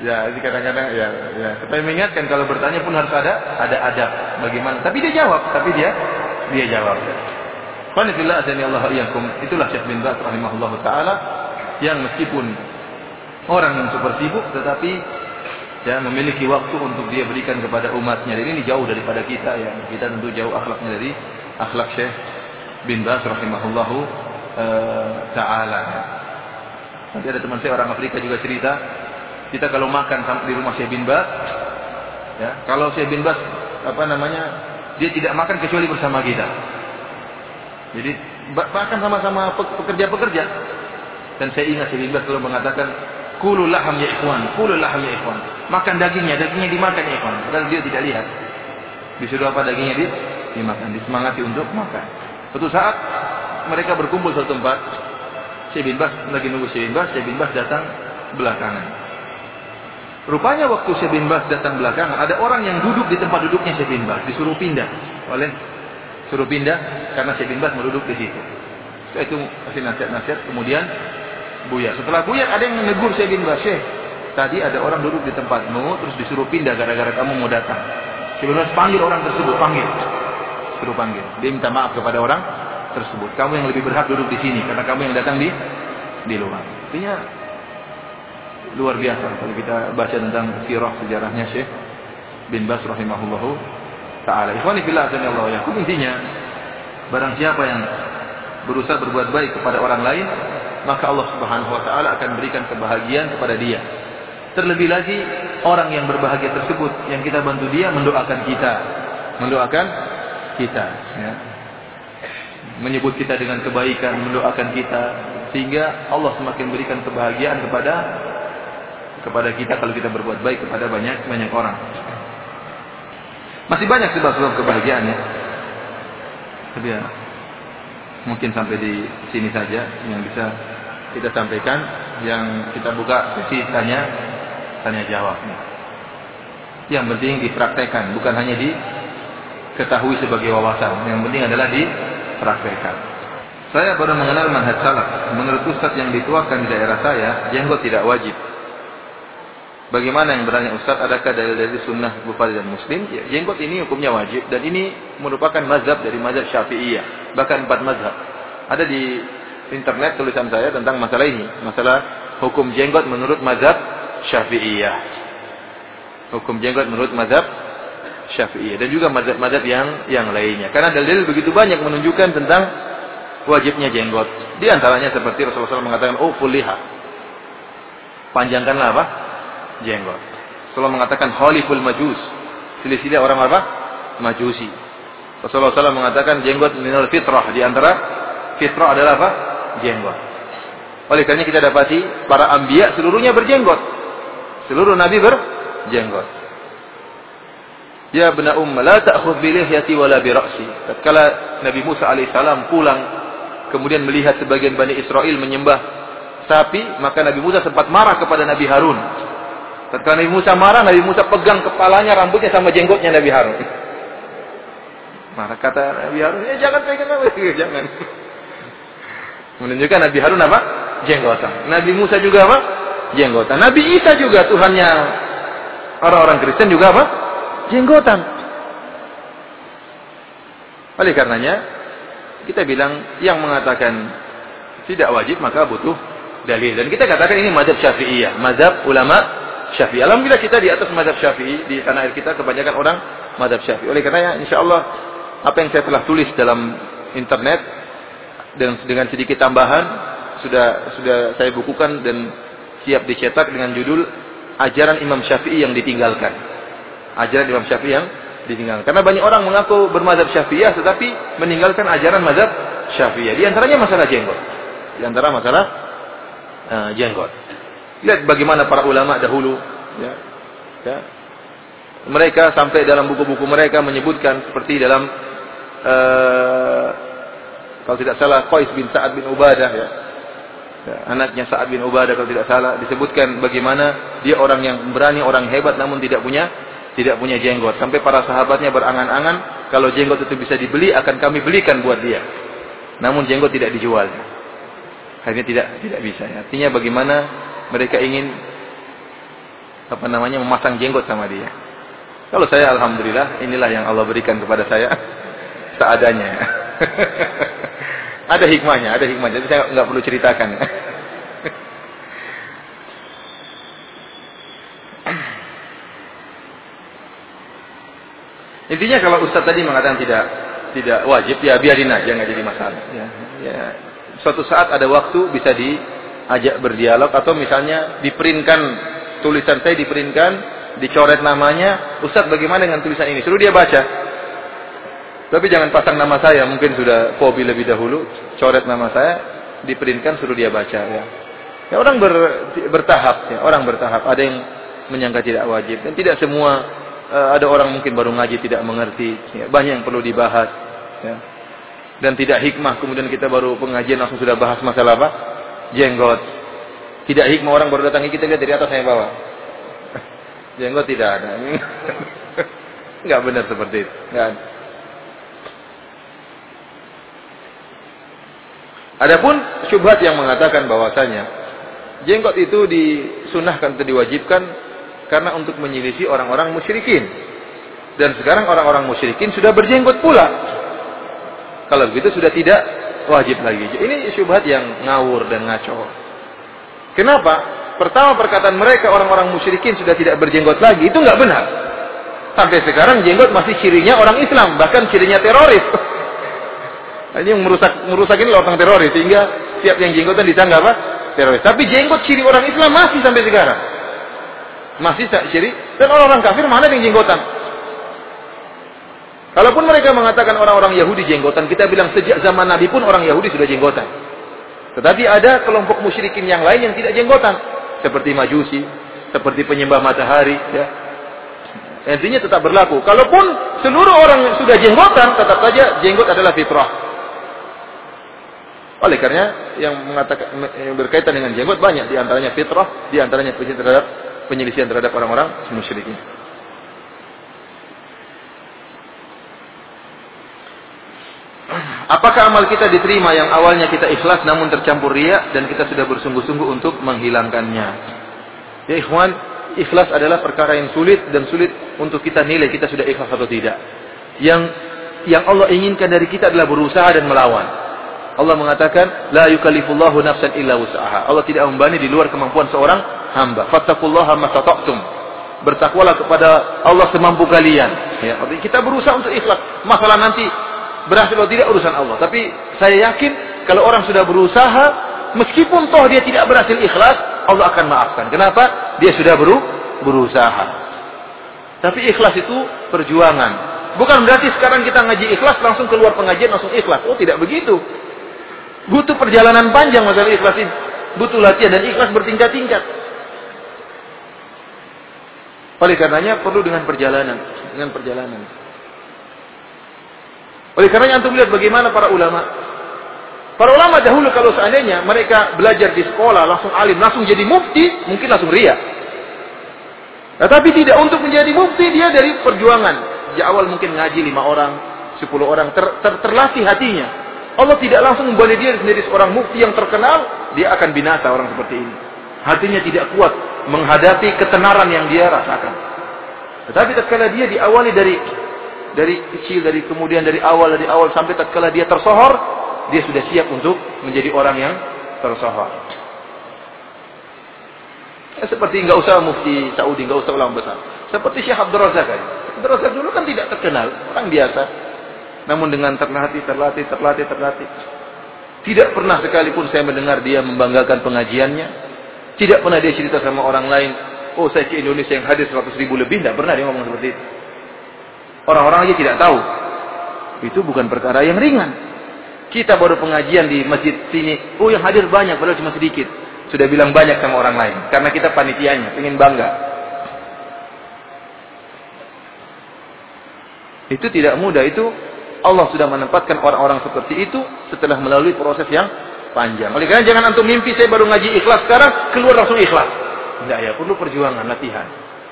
Speaker 1: Ya, ini kadang-kadang ya, ya. Supaya mengingatkan kalau bertanya pun harus ada ada adab bagaimana. Tapi dia jawab, tapi dia dia jawab. Azani Allah iyyakum. Itulah Syekh bin Baz rahimahullah taala yang meskipun orang yang super sibuk tetapi ya memiliki waktu untuk dia berikan kepada umatnya. Dan ini jauh daripada kita ya. Kita tentu jauh akhlaknya dari akhlak Syekh bin Bas rahimahullahu uh, taala. Nanti ada teman saya orang Afrika juga cerita, kita kalau makan di rumah Syekh bin Bas, ya, kalau Syekh bin Bas apa namanya, dia tidak makan kecuali bersama kita. Jadi bahkan sama-sama pekerja-pekerja. Dan saya ingat Syekh Bas selalu mengatakan,
Speaker 2: Kulu laham ya ikhwan, kulu laham ya ikhwan. Makan dagingnya, dagingnya dimakan ya ikhwan. Padahal dia tidak lihat. Disuruh apa dagingnya di dimakan, disemangati untuk makan. Suatu saat mereka berkumpul satu tempat. Syekh bin Bas lagi nunggu Syekh bin Bas, Syekh bin Bas datang belakangan. Rupanya waktu Syekh bin Bas datang belakangan, ada orang yang duduk di tempat duduknya Syekh bin Bas, disuruh pindah oleh suruh pindah karena Syekh bin Bas duduk di situ. Setelah itu kasih nasihat-nasihat, kemudian buyar. Setelah buyar ada yang menegur Syekh bin Bas, Syekh, tadi ada orang duduk di tempatmu, terus disuruh pindah gara-gara kamu mau datang. Syekh bin Bas panggil orang tersebut, panggil. Suruh panggil. Dia minta maaf kepada orang tersebut. Kamu yang lebih berhak duduk di sini karena kamu yang datang di di luar. Artinya luar biasa kalau kita baca tentang sirah sejarahnya Syekh bin Bas rahimahullahu taala. Ikhwani fillah Allah ya. Intinya barang siapa yang berusaha berbuat baik kepada orang lain, maka Allah Subhanahu wa taala akan berikan kebahagiaan kepada dia. Terlebih lagi orang yang berbahagia tersebut yang kita bantu dia mendoakan kita, mendoakan kita, ya. menyebut kita dengan kebaikan, mendoakan kita, sehingga Allah semakin berikan kebahagiaan kepada kepada kita kalau kita berbuat baik kepada banyak banyak orang. Masih banyak sebab-sebab kebahagiaan ya. Tapi ya, mungkin sampai di sini saja yang bisa kita sampaikan. Yang kita buka sesi tanya tanya jawab. Yang penting dipraktekkan. Bukan hanya diketahui sebagai wawasan. Yang penting adalah dipraktekkan. Saya baru mengenal manhaj salaf. Menurut ustaz yang dituakan di daerah saya jenggot tidak wajib Bagaimana yang bertanya Ustaz, adakah dalil dari sunnah Bukhari dan Muslim? Ya, jenggot ini hukumnya wajib dan ini merupakan mazhab dari mazhab Syafi'iyah, bahkan empat mazhab. Ada di internet tulisan saya tentang masalah ini, masalah hukum jenggot menurut mazhab Syafi'iyah. Hukum jenggot menurut mazhab Syafi'iyah dan juga mazhab-mazhab yang yang lainnya. Karena dalil begitu banyak menunjukkan tentang wajibnya jenggot. Di antaranya seperti Rasulullah SAW mengatakan, "Oh, fuliha." Panjangkanlah apa? Jenggot. Rasulullah mengatakan khaliful majus. Silih-silih orang apa? Majusi. Rasulullah SAW mengatakan jenggot minal fitrah. Di antara fitrah adalah apa? Jenggot. Oleh karena kita dapati para ambia seluruhnya berjenggot. Seluruh nabi berjenggot. Ya bena umma la ta'khudh bi lihyati wala bi ra'si. Nabi Musa alaihissalam pulang kemudian melihat sebagian Bani Israel menyembah sapi, maka Nabi Musa sempat marah kepada Nabi Harun. Ketika Nabi Musa marah, Nabi Musa pegang kepalanya, rambutnya sama jenggotnya Nabi Harun. Marah kata Nabi Harun, ya jangan pegang Nabi, jangan. Menunjukkan Nabi Harun apa? Jenggotan. Nabi Musa juga apa? Jenggotan. Nabi Isa juga Tuhannya orang-orang Kristen juga apa? Jenggotan. Oleh karenanya, kita bilang yang mengatakan tidak wajib maka butuh dalil. Dan kita katakan ini mazhab syafi'iyah. Mazhab ulama Syafi'i. Alhamdulillah kita di atas madhab Syafi'i di tanah air kita kebanyakan orang madhab Syafi'i. Oleh karena insya Allah apa yang saya telah tulis dalam internet dan dengan sedikit tambahan sudah sudah saya bukukan dan siap dicetak dengan judul ajaran Imam Syafi'i yang ditinggalkan. Ajaran Imam Syafi'i yang ditinggalkan. Karena banyak orang mengaku bermadhab Syafi'iyah tetapi meninggalkan ajaran madhab Syafi'iyah. Di antaranya masalah jenggot. Di antara masalah uh, jenggot. Lihat bagaimana para ulama dahulu ya. Ya. Mereka sampai dalam buku-buku mereka menyebutkan seperti dalam uh, kalau tidak salah Qais bin Sa'ad bin Ubadah ya. ya. Anaknya Sa'ad bin Ubadah kalau tidak salah disebutkan bagaimana dia orang yang berani, orang hebat namun tidak punya tidak punya jenggot. Sampai para sahabatnya berangan-angan kalau jenggot itu bisa dibeli akan kami belikan buat dia. Namun jenggot tidak dijual. Akhirnya tidak tidak bisa. Artinya bagaimana mereka ingin apa namanya memasang jenggot sama dia. Kalau saya alhamdulillah inilah yang Allah berikan kepada saya seadanya. ada hikmahnya, ada hikmahnya. Jadi saya nggak perlu ceritakan. Intinya kalau Ustaz tadi mengatakan tidak tidak wajib, ya biarin aja nggak jadi masalah. Ya, ya. Suatu saat ada waktu bisa di ajak berdialog atau misalnya diperinkan tulisan saya diperinkan, dicoret namanya, Ustaz bagaimana dengan tulisan ini? Suruh dia baca. Tapi jangan pasang nama saya, mungkin sudah fobi lebih dahulu, coret nama saya, diperinkan suruh dia baca ya.
Speaker 1: Ya, orang ber, bertahap, ya, orang bertahap. Ada yang menyangka tidak wajib dan tidak semua uh, ada orang mungkin baru ngaji tidak mengerti. Ya, banyak yang perlu dibahas. Ya. Dan tidak hikmah kemudian kita baru pengajian langsung sudah bahas masalah apa? Jenggot. Tidak hikmah orang baru datangi kita lihat dari atas sampai bawah. Jenggot tidak ada. Enggak benar seperti itu. Enggak ada. Adapun syubhat yang mengatakan bahwasanya jenggot itu disunahkan atau diwajibkan karena untuk menyelisi orang-orang musyrikin. Dan sekarang orang-orang musyrikin sudah berjenggot pula. Kalau begitu sudah tidak wajib lagi. Ini syubhat yang ngawur dan ngaco. Kenapa? Pertama perkataan mereka orang-orang musyrikin sudah tidak berjenggot lagi. Itu nggak benar. Sampai sekarang jenggot masih cirinya orang Islam. Bahkan cirinya teroris. Ini yang merusak, merusak ini orang teroris. Sehingga siap yang jenggotan disangka apa? teroris. Tapi jenggot ciri orang Islam masih sampai sekarang. Masih ciri. Dan orang-orang kafir mana yang jenggotan? Kalaupun mereka mengatakan orang-orang Yahudi jenggotan, kita bilang sejak zaman Nabi pun orang Yahudi sudah jenggotan. Tetapi ada kelompok musyrikin yang lain yang tidak jenggotan. Seperti majusi, seperti penyembah matahari. Ya. Intinya tetap berlaku. Kalaupun seluruh orang sudah jenggotan, tetap saja jenggot adalah fitrah. Oleh karena yang mengatakan yang berkaitan dengan jenggot banyak di antaranya fitrah, di antaranya penyelisihan terhadap terhadap orang-orang musyrikin. Apakah amal kita diterima yang awalnya kita ikhlas namun tercampur ria dan kita sudah bersungguh-sungguh untuk menghilangkannya? Ya ikhwan, ikhlas adalah perkara yang sulit dan sulit untuk kita nilai kita sudah ikhlas atau tidak. Yang yang Allah inginkan dari kita adalah berusaha dan melawan. Allah mengatakan la yukallifullahu nafsan illa wus'aha. Allah tidak membebani di luar kemampuan seorang hamba. Fattaqullaha mastata'tum. Bertakwalah kepada Allah semampu kalian. Ya, kita berusaha untuk ikhlas. Masalah nanti berhasil atau tidak urusan Allah. Tapi saya yakin kalau orang sudah berusaha, meskipun toh dia tidak berhasil ikhlas, Allah akan maafkan. Kenapa? Dia sudah beru berusaha. Tapi ikhlas itu perjuangan. Bukan berarti sekarang kita ngaji ikhlas langsung keluar pengajian langsung ikhlas. Oh, tidak begitu. Butuh perjalanan panjang masalah ikhlas ini. Butuh latihan dan ikhlas bertingkat-tingkat. Oleh karenanya perlu dengan perjalanan, dengan perjalanan. Oleh karenanya antum lihat bagaimana para ulama. Para ulama dahulu kalau seandainya mereka belajar di sekolah langsung alim, langsung jadi mufti, mungkin langsung ria. Tetapi tidak untuk menjadi mufti dia dari perjuangan. Di awal mungkin ngaji lima orang, sepuluh orang, ter, ter, terlatih hatinya. Allah tidak langsung memboleh dia menjadi seorang mufti yang terkenal, dia akan binasa orang seperti ini. Hatinya tidak kuat menghadapi ketenaran yang dia rasakan. Tetapi tatkala dia diawali dari dari kecil, dari kemudian dari awal, dari awal sampai tatkala dia tersohor, dia sudah siap untuk menjadi orang yang tersohor. Ya, seperti nggak usah mufti Saudi, nggak usah ulama besar. Seperti Syekh Abdul Razak kan. Abdul Razak dulu kan tidak terkenal, orang biasa. Namun dengan terlatih, terlatih, terlatih, terlatih. Tidak pernah sekalipun saya mendengar dia membanggakan pengajiannya. Tidak pernah dia cerita sama orang lain. Oh saya ke Indonesia yang hadir 100 ribu lebih. Tidak pernah dia ngomong seperti itu. Orang-orang aja tidak tahu. Itu bukan perkara yang ringan. Kita baru pengajian di masjid sini. Oh yang hadir banyak padahal cuma sedikit. Sudah bilang banyak sama orang lain. Karena kita panitianya. Ingin bangga. Itu tidak mudah. Itu Allah sudah menempatkan orang-orang seperti itu setelah melalui proses yang panjang. Oleh karena jangan antum mimpi saya baru ngaji ikhlas sekarang keluar langsung ikhlas. Tidak ya, perlu perjuangan, latihan.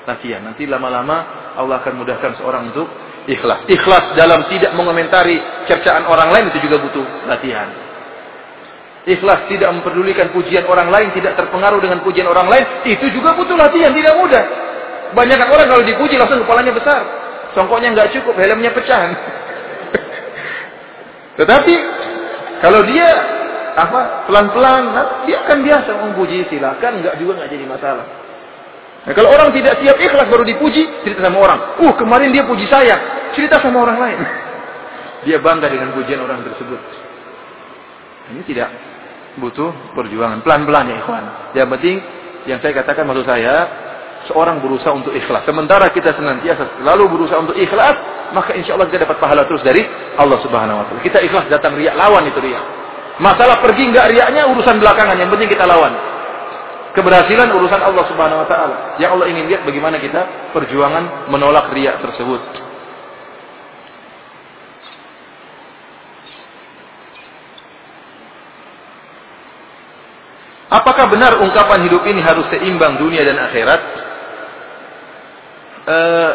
Speaker 1: Latihan. Nanti lama-lama Allah akan mudahkan seorang untuk ikhlas. Ikhlas dalam tidak mengomentari cercaan orang lain itu juga butuh latihan. Ikhlas tidak memperdulikan pujian orang lain, tidak terpengaruh dengan pujian orang lain, itu juga butuh latihan, tidak mudah. Banyak orang kalau dipuji langsung kepalanya besar. Songkoknya nggak cukup, helmnya pecah. Tetapi kalau dia apa pelan-pelan, dia akan biasa memuji silakan, nggak juga nggak jadi masalah. Nah, kalau orang tidak siap ikhlas baru dipuji, cerita sama orang. Uh, kemarin dia puji saya, cerita sama orang lain. Dia bangga dengan pujian orang tersebut. Ini tidak butuh perjuangan. Pelan-pelan ya ikhwan. Yang penting, yang saya katakan maksud saya, seorang berusaha untuk ikhlas. Sementara kita senantiasa selalu berusaha untuk ikhlas, maka insya Allah kita dapat pahala terus dari Allah Subhanahu Wa Taala. Kita ikhlas datang riak, lawan itu riak. Masalah pergi nggak riaknya urusan belakangan, yang penting kita lawan.
Speaker 2: Keberhasilan urusan Allah Subhanahu wa taala. Yang Allah ingin lihat bagaimana kita perjuangan menolak riak tersebut. Apakah benar ungkapan hidup ini harus seimbang dunia dan akhirat? Eh,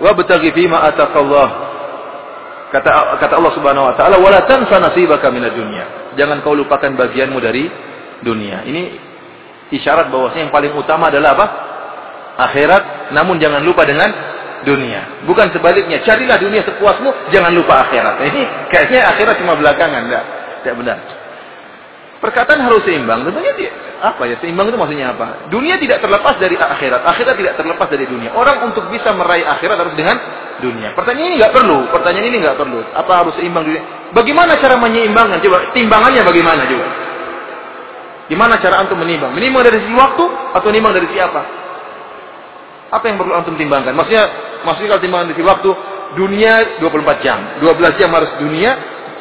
Speaker 2: wa betagi fima ataqallah. Kata kata Allah Subhanahu wa taala, "Wala tansa nasibaka minad dunya." Jangan kau lupakan bagianmu dari dunia. Ini isyarat bahwasanya yang paling utama adalah apa? Akhirat, namun jangan lupa dengan dunia. Bukan sebaliknya, carilah dunia sepuasmu, jangan lupa akhirat. Ini kayaknya akhirat cuma belakangan, enggak. Tidak benar. Perkataan harus seimbang. Tentunya dia, apa ya? Seimbang itu maksudnya apa? Dunia tidak terlepas dari akhirat. Akhirat tidak terlepas dari dunia. Orang untuk bisa meraih akhirat harus dengan dunia. Pertanyaan ini nggak perlu. Pertanyaan ini nggak perlu. Apa harus seimbang dunia? Bagaimana cara menyeimbangkan? Coba timbangannya bagaimana coba? Gimana cara antum menimbang? Menimbang dari sisi waktu atau menimbang dari siapa? Apa yang perlu antum timbangkan? Maksudnya, maksudnya kalau timbangan dari sisi waktu, dunia 24 jam. 12 jam harus dunia,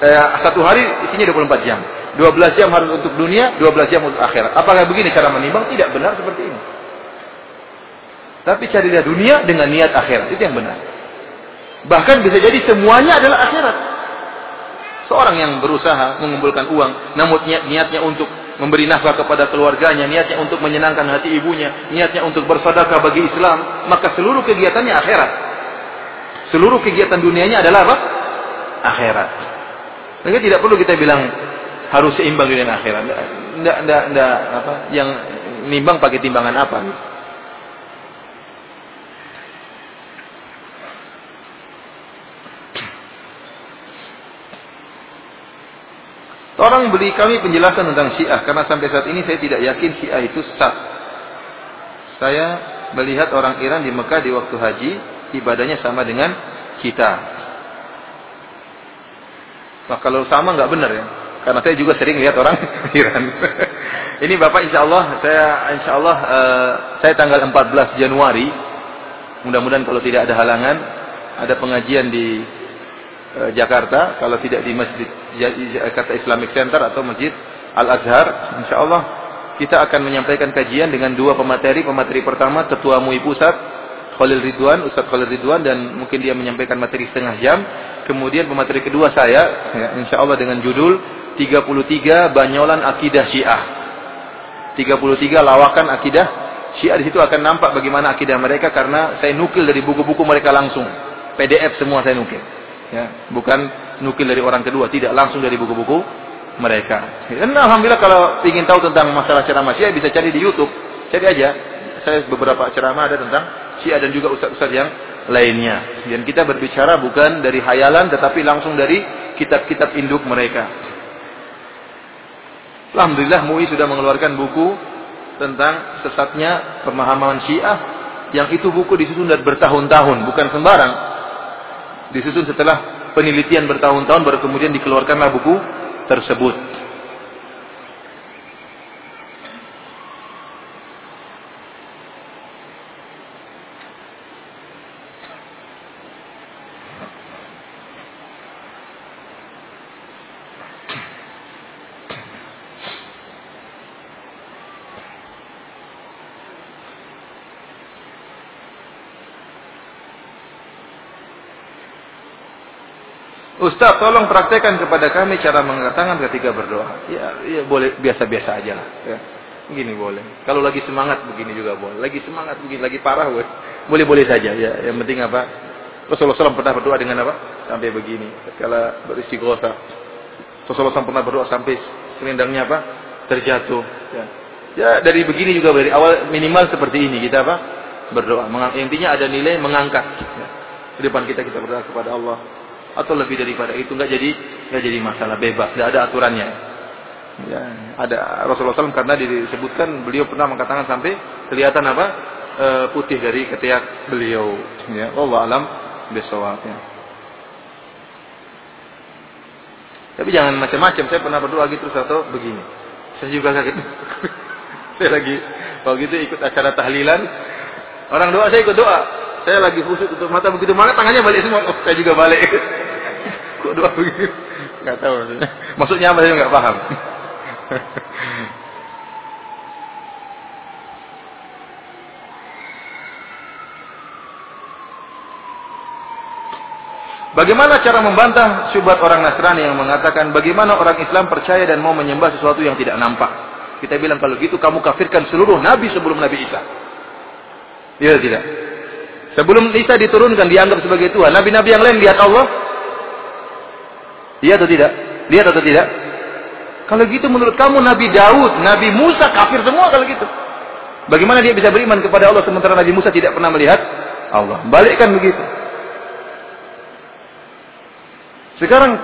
Speaker 2: eh, satu hari isinya 24 jam. 12 jam harus untuk dunia, 12 jam untuk akhirat. Apakah begini cara menimbang? Tidak benar seperti ini. Tapi carilah dunia dengan niat akhirat. Itu yang benar. Bahkan bisa jadi semuanya adalah akhirat. Seorang yang berusaha mengumpulkan uang, namun niat niatnya untuk memberi nafkah kepada keluarganya, niatnya untuk menyenangkan hati ibunya, niatnya untuk bersedekah bagi Islam, maka seluruh kegiatannya akhirat. Seluruh kegiatan dunianya adalah apa? Akhirat. Sehingga tidak perlu kita bilang harus seimbang dengan akhirat. Enggak, enggak, enggak, apa, yang nimbang pakai timbangan apa? Orang beri kami penjelasan tentang Syiah karena sampai saat ini saya tidak yakin Syiah itu sah. Saya melihat orang Iran di Mekah di waktu haji ibadahnya sama dengan kita. Nah, kalau sama nggak benar ya. Karena saya juga sering lihat orang Iran. Ini Bapak insya Allah, saya insya Allah uh, saya tanggal 14 Januari, mudah-mudahan kalau tidak ada halangan, ada pengajian di Jakarta, kalau tidak di Masjid Jakarta Islamic Center atau Masjid Al Azhar, insya Allah kita akan menyampaikan kajian dengan dua pemateri. Pemateri pertama Ketua MUI Pusat Khalil Ridwan, Ustadz Khalil Ridwan dan mungkin dia menyampaikan materi setengah jam. Kemudian pemateri kedua saya, ya, insya Allah dengan judul 33 banyolan akidah Syiah. 33 lawakan akidah Syiah di situ akan nampak bagaimana akidah mereka karena saya nukil dari buku-buku mereka langsung. PDF semua saya nukil. Ya, bukan nukil dari orang kedua, tidak langsung dari buku-buku mereka. Dan alhamdulillah kalau ingin tahu tentang masalah ceramah Syiah bisa cari di YouTube. Cari aja. Saya beberapa ceramah ada tentang Syiah dan juga ustaz-ustaz yang lainnya. Dan kita berbicara bukan dari hayalan tetapi langsung dari kitab-kitab induk mereka. Alhamdulillah MUI sudah mengeluarkan buku tentang sesatnya pemahaman Syiah yang itu buku disusun dan bertahun-tahun, bukan sembarang. Disusun setelah penelitian bertahun-tahun baru kemudian dikeluarkanlah buku tersebut. Ustaz, tolong praktekkan kepada kami cara mengatakan ketika berdoa. Ya, ya boleh biasa-biasa aja lah. Ya. Begini boleh. Kalau lagi semangat begini juga boleh. Lagi semangat begini, lagi parah boleh. Boleh-boleh saja. Ya, yang penting apa? Rasulullah SAW pernah berdoa dengan apa? Sampai begini. Kalau berisi gosah. Rasulullah SAW pernah berdoa sampai selendangnya apa? Terjatuh. Ya. ya dari begini juga dari awal minimal seperti ini kita apa? Berdoa. Intinya ada nilai mengangkat. Ya. Di depan kita kita berdoa kepada Allah atau lebih daripada itu nggak jadi nggak jadi masalah bebas tidak ada aturannya. Ya, ada Rasulullah SAW karena disebutkan beliau pernah mengatakan sampai kelihatan apa? E, putih dari ketiak beliau. Ya Allah alam besoknya tapi jangan macam-macam saya pernah berdoa gitu atau begini. Saya juga kaget. Saya lagi kalau gitu ikut acara tahlilan. Orang doa saya ikut doa. Saya lagi khusus tutup mata begitu mana tangannya balik semua. Oh, saya juga balik masuk doa? Enggak tahu maksudnya. Maksudnya apa saya enggak paham. Bagaimana cara membantah syubhat orang Nasrani yang mengatakan bagaimana orang Islam percaya dan mau menyembah sesuatu yang tidak nampak? Kita bilang kalau gitu kamu kafirkan seluruh nabi sebelum Nabi Isa. Iya tidak? Sebelum Isa diturunkan dianggap sebagai Tuhan. Nabi-nabi yang lain lihat Allah, Iya atau tidak? Lihat atau tidak? Kalau gitu menurut kamu Nabi Daud, Nabi Musa kafir semua kalau gitu. Bagaimana dia bisa beriman kepada Allah sementara Nabi Musa tidak pernah melihat Allah? Balikkan begitu. Sekarang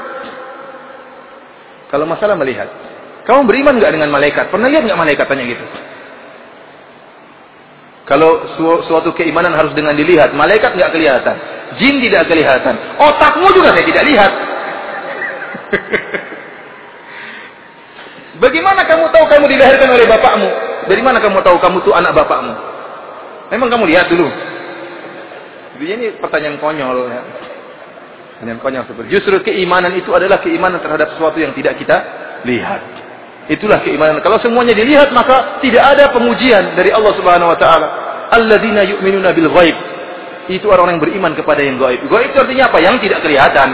Speaker 2: kalau masalah melihat, kamu beriman nggak dengan malaikat? Pernah lihat nggak malaikat tanya gitu? Kalau su suatu keimanan harus dengan dilihat, malaikat nggak kelihatan, jin tidak kelihatan, otakmu juga saya tidak lihat. Bagaimana kamu tahu kamu dilahirkan oleh bapakmu? Dari mana kamu tahu kamu tuh anak bapakmu? Memang kamu lihat dulu. Ini pertanyaan konyol ya. Pertanyaan konyol seperti justru keimanan itu adalah keimanan terhadap sesuatu yang tidak kita lihat. Itulah keimanan. Kalau semuanya dilihat maka tidak ada pengujian dari Allah Subhanahu wa taala. Alladzina yu'minuna bil ghaib. Itu orang-orang yang beriman kepada yang gaib. Gaib itu artinya apa? Yang tidak kelihatan.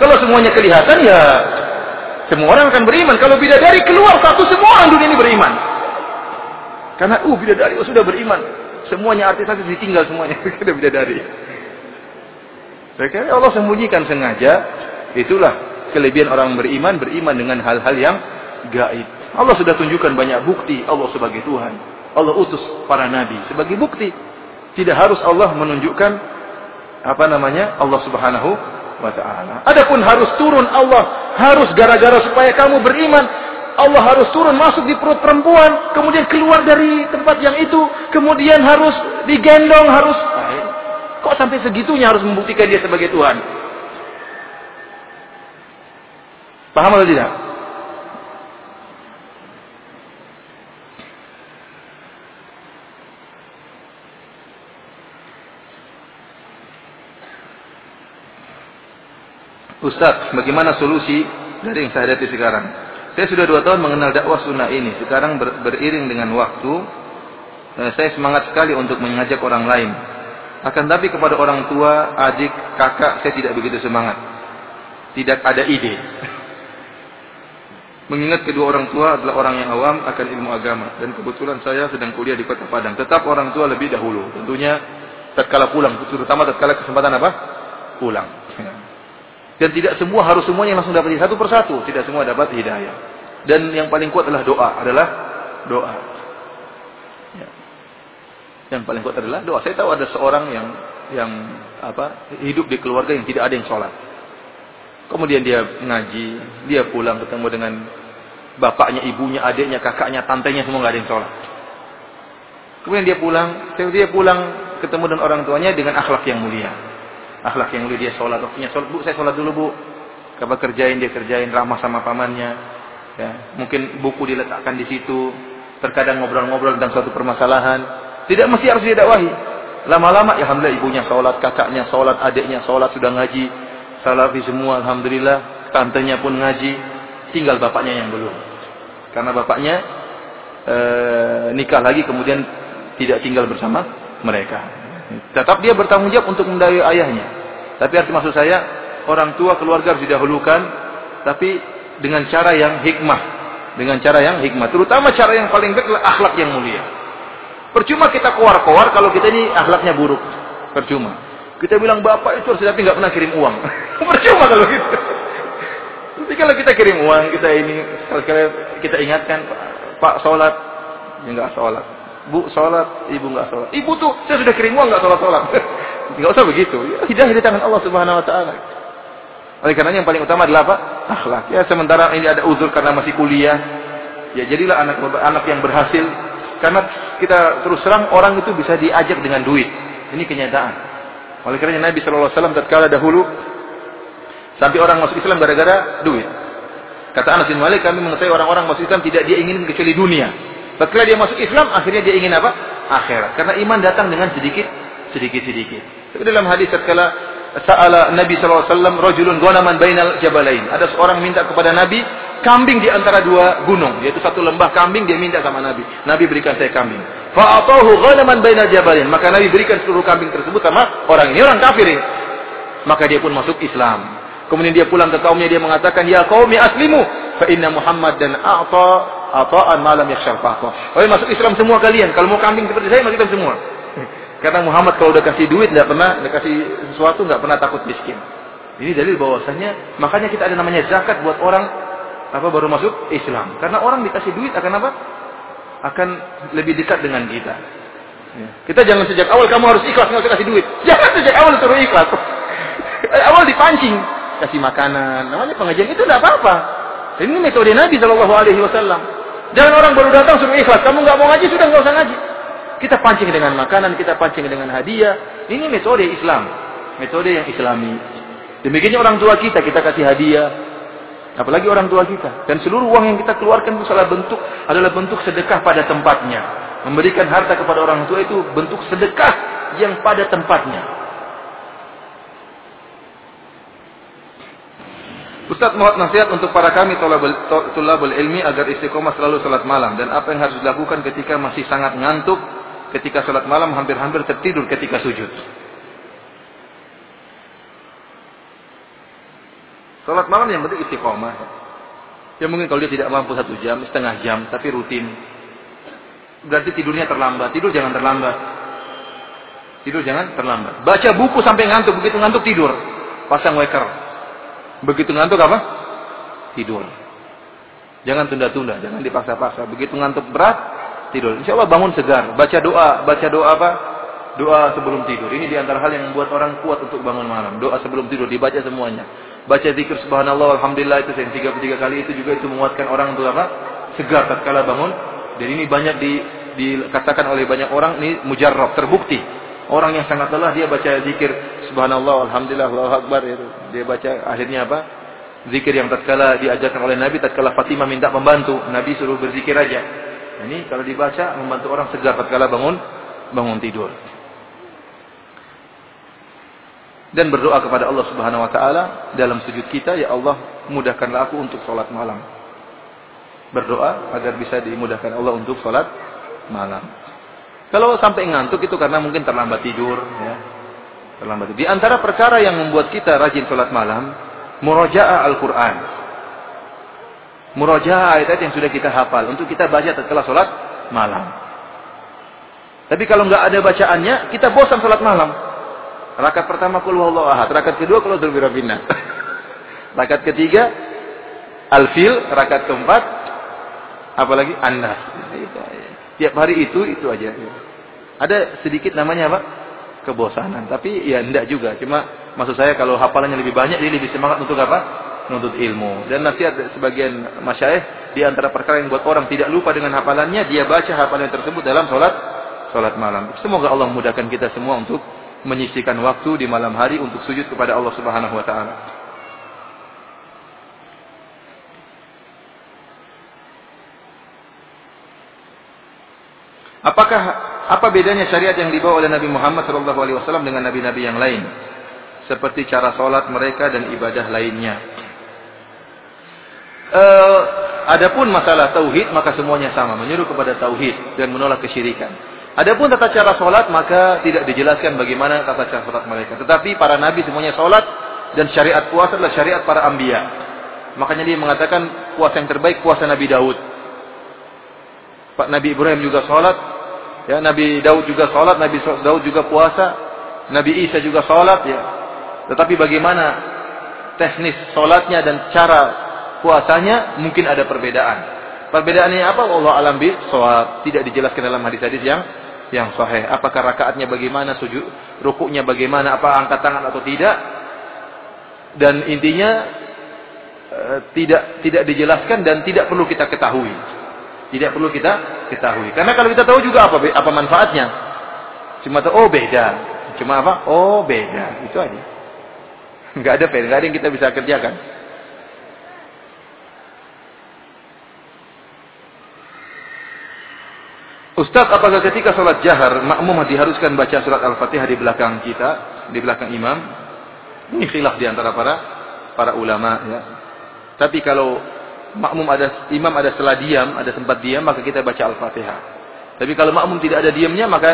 Speaker 2: Kalau semuanya kelihatan ya semua orang akan beriman. Kalau bidadari keluar satu semua orang dunia ini beriman. Karena uh bidadari oh, sudah beriman. Semuanya artis-artis ditinggal semuanya. Sudah bidadari. Mereka Allah sembunyikan sengaja. Itulah kelebihan orang beriman, beriman dengan hal-hal yang gaib. Allah sudah tunjukkan banyak bukti Allah sebagai Tuhan. Allah utus para nabi sebagai bukti. Tidak harus Allah menunjukkan apa namanya Allah Subhanahu wa taala. Adapun harus turun Allah harus gara-gara supaya kamu beriman Allah harus turun masuk di perut perempuan, kemudian keluar dari tempat yang itu, kemudian harus digendong, harus Kok sampai segitunya harus membuktikan dia sebagai Tuhan? Paham atau tidak? Ustaz, bagaimana solusi dari yang saya hadapi sekarang? Saya sudah dua tahun mengenal dakwah sunnah ini. Sekarang ber, beriring dengan waktu, eh, saya semangat sekali untuk mengajak orang lain. Akan tapi kepada orang tua, adik, kakak, saya tidak begitu semangat. Tidak ada ide. Mengingat kedua orang tua adalah orang yang awam akan ilmu agama. Dan kebetulan saya sedang kuliah di kota Padang. Tetap orang tua lebih dahulu. Tentunya tatkala pulang. Terutama tatkala kesempatan apa? Pulang. Dan tidak semua harus semuanya langsung dapat satu persatu. Tidak semua dapat hidayah. Dan yang paling kuat adalah doa. Adalah doa. Yang paling kuat adalah doa. Saya tahu ada seorang yang yang apa hidup di keluarga yang tidak ada yang sholat. Kemudian dia ngaji, dia pulang ketemu dengan bapaknya, ibunya, adiknya, kakaknya, tantenya semua nggak ada yang sholat. Kemudian dia pulang, dia pulang ketemu dengan orang tuanya dengan akhlak yang mulia. Akhlak yang mulia dia sholat, waktunya sholat, bu saya sholat dulu bu. Kabar kerjain dia kerjain ramah sama pamannya. Ya, mungkin buku diletakkan di situ. Terkadang ngobrol-ngobrol tentang suatu permasalahan tidak mesti harus didakwahi. Lama-lama ya alhamdulillah ibunya sholat, kakaknya sholat, adiknya sholat sudah ngaji. Salafi semua alhamdulillah. Tantenya pun ngaji. Tinggal bapaknya yang belum. Karena bapaknya e, nikah lagi kemudian tidak tinggal bersama mereka. Tetap dia bertanggung jawab untuk mendayai ayahnya. Tapi arti maksud saya orang tua keluarga harus didahulukan tapi dengan cara yang hikmah. Dengan cara yang hikmah. Terutama cara yang paling baik adalah akhlak yang mulia. Percuma kita keluar-keluar kalau kita ini akhlaknya buruk. Percuma. Kita bilang bapak itu harus tapi nggak pernah kirim uang. Percuma kalau gitu. Tapi kalau kita kirim uang, kita ini sekali-kali kita ingatkan Pak sholat, ya nggak sholat. Bu sholat, ibu nggak sholat. Ibu tuh saya sudah kirim uang nggak sholat sholat. Nggak usah begitu. Ya, hidayah di tangan Allah Subhanahu Wa Taala. Oleh karena yang paling utama adalah apa? Akhlak. Ya sementara ini ada uzur karena masih kuliah. Ya jadilah anak anak yang berhasil karena kita terus terang orang itu bisa diajak dengan duit. Ini kenyataan. Oleh karena Nabi Shallallahu Alaihi Wasallam tatkala dahulu sampai orang masuk Islam gara-gara duit. Kata Anas bin Malik, kami mengetahui orang-orang masuk Islam tidak dia ingin kecuali dunia. Tatkala dia masuk Islam, akhirnya dia ingin apa? Akhirat. Karena iman datang dengan sedikit, sedikit, sedikit. Tapi dalam hadis tatkala Sa'ala Nabi SAW rajulun ghanaman bainal jabalain. Ada seorang minta kepada Nabi kambing di antara dua gunung, yaitu satu lembah kambing dia minta sama Nabi. Nabi berikan saya kambing. Fa'atahu ghanaman bainal jabalain. Maka Nabi berikan seluruh kambing tersebut sama orang ini, orang kafir ini. maka dia pun masuk Islam. Kemudian dia pulang ke kaumnya dia mengatakan, "Ya qaumi aslimu, fa inna Muhammad dan a'ta ata'an malam yakhshal faqah." Oh, masuk Islam semua kalian. Kalau mau kambing seperti saya, masuk Islam semua. Karena Muhammad kalau udah kasih duit enggak pernah, udah kasih sesuatu enggak pernah takut miskin. Ini dalil bahwasanya makanya kita ada namanya zakat buat orang apa baru masuk Islam. Karena orang dikasih duit akan apa? Akan lebih dekat dengan kita. Ya. Kita jangan sejak awal kamu harus ikhlas nggak usah kasih duit. Jangan sejak awal suruh ikhlas. awal dipancing kasih makanan. Namanya pengajian itu tidak apa-apa. Ini metode Nabi Shallallahu Alaihi Wasallam. Jangan orang baru datang suruh ikhlas. Kamu nggak mau ngaji sudah nggak usah ngaji. Kita pancing dengan makanan, kita pancing dengan hadiah. Ini metode Islam, metode yang Islami. Demikiannya orang tua kita, kita kasih hadiah. Apalagi orang tua kita. Dan seluruh uang yang kita keluarkan itu salah bentuk adalah bentuk sedekah pada tempatnya. Memberikan harta kepada orang tua itu bentuk sedekah yang pada tempatnya. Ustaz mohon nasihat untuk para kami tulabul ilmi agar istiqomah selalu salat malam dan apa yang harus dilakukan ketika masih sangat ngantuk ketika salat malam hampir-hampir tertidur ketika sujud. Salat malam yang penting istiqomah. Ya mungkin kalau dia tidak mampu satu jam, setengah jam, tapi rutin. Berarti tidurnya terlambat. Tidur jangan terlambat. Tidur jangan terlambat. Baca buku sampai ngantuk, begitu ngantuk tidur. Pasang waker. Begitu ngantuk apa? Tidur. Jangan tunda-tunda, jangan dipaksa-paksa. Begitu ngantuk berat, tidur. Insya Allah bangun segar. Baca doa, baca doa apa? Doa sebelum tidur. Ini di antara hal yang membuat orang kuat untuk bangun malam. Doa sebelum tidur dibaca semuanya. Baca zikir subhanallah alhamdulillah itu yang 33 kali itu juga itu menguatkan orang untuk apa? Segar tatkala bangun. Dan ini banyak di dikatakan oleh banyak orang ini mujarrab terbukti Orang yang sangat lelah dia baca zikir subhanallah alhamdulillah Allahu akbar itu. Dia baca akhirnya apa? Zikir yang tatkala diajarkan oleh Nabi tatkala Fatimah minta membantu, Nabi suruh berzikir aja. Ini kalau dibaca membantu orang segar tatkala bangun bangun tidur. Dan berdoa kepada Allah Subhanahu wa taala dalam sujud kita, ya Allah, mudahkanlah aku untuk salat malam. Berdoa agar bisa dimudahkan Allah untuk salat malam. Kalau sampai ngantuk itu karena mungkin terlambat tidur, ya. Terlambat. Di antara perkara yang membuat kita rajin sholat malam, murojaah Al-Quran. Murojaah ayat-ayat yang sudah kita hafal untuk kita baca setelah sholat malam. Tapi kalau nggak ada bacaannya, kita bosan sholat malam. Rakaat pertama kul Allah ahad, rakaat kedua kul dzulbirabinnas. rakaat ketiga Al-Fil, rakaat keempat apalagi An-Nas. Tiap hari itu itu aja. Ada sedikit namanya apa? Kebosanan. Tapi ya enggak juga. Cuma maksud saya kalau hafalannya lebih banyak dia lebih semangat untuk apa? Menuntut ilmu. Dan nasihat sebagian masyayikh di antara perkara yang buat orang tidak lupa dengan hafalannya, dia baca hafalan tersebut dalam sholat sholat malam. Semoga Allah memudahkan kita semua untuk menyisihkan waktu di malam hari untuk sujud kepada Allah Subhanahu wa taala. Apakah apa bedanya syariat yang dibawa oleh Nabi Muhammad SAW dengan nabi-nabi yang lain? Seperti cara sholat mereka dan ibadah lainnya. Uh, adapun masalah tauhid maka semuanya sama, menyeru kepada tauhid dan menolak kesyirikan. Adapun tata cara sholat maka tidak dijelaskan bagaimana tata cara sholat mereka. Tetapi para nabi semuanya sholat dan syariat puasa adalah syariat para ambia. Makanya dia mengatakan puasa yang terbaik puasa Nabi Daud. Pak Nabi Ibrahim juga sholat, Ya, Nabi Daud juga sholat, Nabi Daud juga puasa, Nabi Isa juga sholat ya. Tetapi bagaimana teknis sholatnya dan cara puasanya mungkin ada perbedaan. Perbedaannya apa? Allah alam bi sholat. Tidak dijelaskan dalam hadis-hadis yang yang sahih. Apakah rakaatnya bagaimana, sujud, rukuknya bagaimana, apa angkat tangan atau tidak? Dan intinya eh, tidak tidak dijelaskan dan tidak perlu kita ketahui. Tidak perlu kita ketahui. Karena kalau kita tahu juga apa apa manfaatnya. Cuma tahu oh beda. Cuma apa? Oh beda. Itu aja. Enggak ada beda, ada yang kita bisa kerjakan. Ustaz, apakah ketika sholat jahar, makmum diharuskan baca surat Al-Fatihah di belakang kita, di belakang imam? Ini khilaf di antara para para ulama ya. Tapi kalau makmum ada imam ada setelah diam, ada sempat diam, maka kita baca Al-Fatihah. Tapi kalau makmum tidak ada diamnya, maka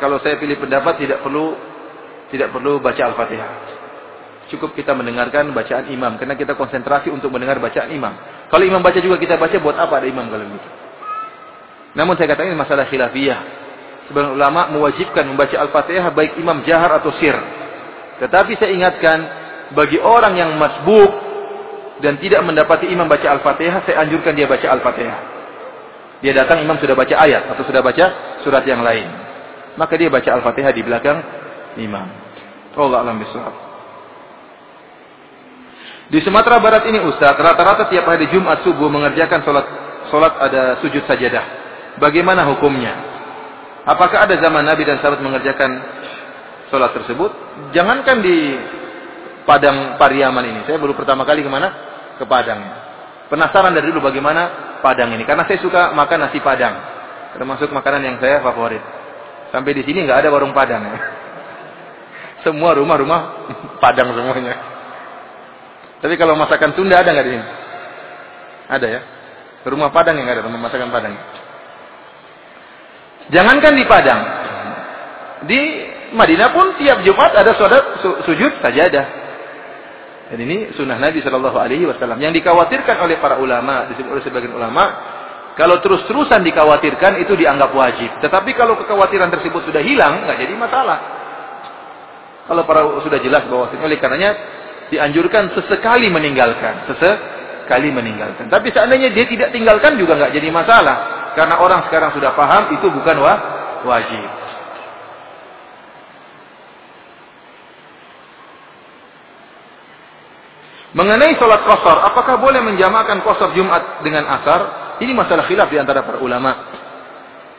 Speaker 2: kalau saya pilih pendapat tidak perlu tidak perlu baca Al-Fatihah. Cukup kita mendengarkan bacaan imam karena kita konsentrasi untuk mendengar bacaan imam. Kalau imam baca juga kita baca buat apa ada imam kalau begitu? Namun saya katakan ini masalah khilafiyah. Sebagian ulama mewajibkan membaca Al-Fatihah baik imam jahar atau sir. Tetapi saya ingatkan bagi orang yang masbuk dan tidak mendapati imam baca Al-Fatihah, saya anjurkan dia baca Al-Fatihah. Dia datang imam sudah baca ayat atau sudah baca surat yang lain. Maka dia baca Al-Fatihah di belakang imam. Allah alam bisawab. Di Sumatera Barat ini Ustaz, rata-rata tiap hari Jumat subuh mengerjakan sholat, sholat ada sujud sajadah. Bagaimana hukumnya? Apakah ada zaman Nabi dan sahabat mengerjakan sholat tersebut? Jangankan di Padang Pariaman ini. Saya baru pertama kali ke mana? Ke Padang. Penasaran dari dulu bagaimana Padang ini. Karena saya suka makan nasi Padang. Termasuk makanan yang saya favorit. Sampai di sini nggak ada warung Padang. Ya. Semua rumah-rumah Padang semuanya. Tapi kalau masakan Sunda ada nggak di sini? Ada ya. Rumah Padang yang ada rumah masakan Padang. Jangankan di Padang, di Madinah pun tiap Jumat ada sujud sajadah. Dan ini sunnah Nabi Shallallahu Alaihi Wasallam. Yang dikhawatirkan oleh para ulama, disebut oleh sebagian ulama, kalau terus-terusan dikhawatirkan itu dianggap wajib. Tetapi kalau kekhawatiran tersebut sudah hilang, nggak jadi masalah. Kalau para sudah jelas bahwa oleh karenanya dianjurkan sesekali meninggalkan, sesekali meninggalkan. Tapi seandainya dia tidak tinggalkan juga nggak jadi masalah, karena orang sekarang sudah paham itu bukan wa wajib. Mengenai sholat kosor, apakah boleh menjamakan kosor Jumat dengan asar? Ini masalah khilaf di antara para ulama.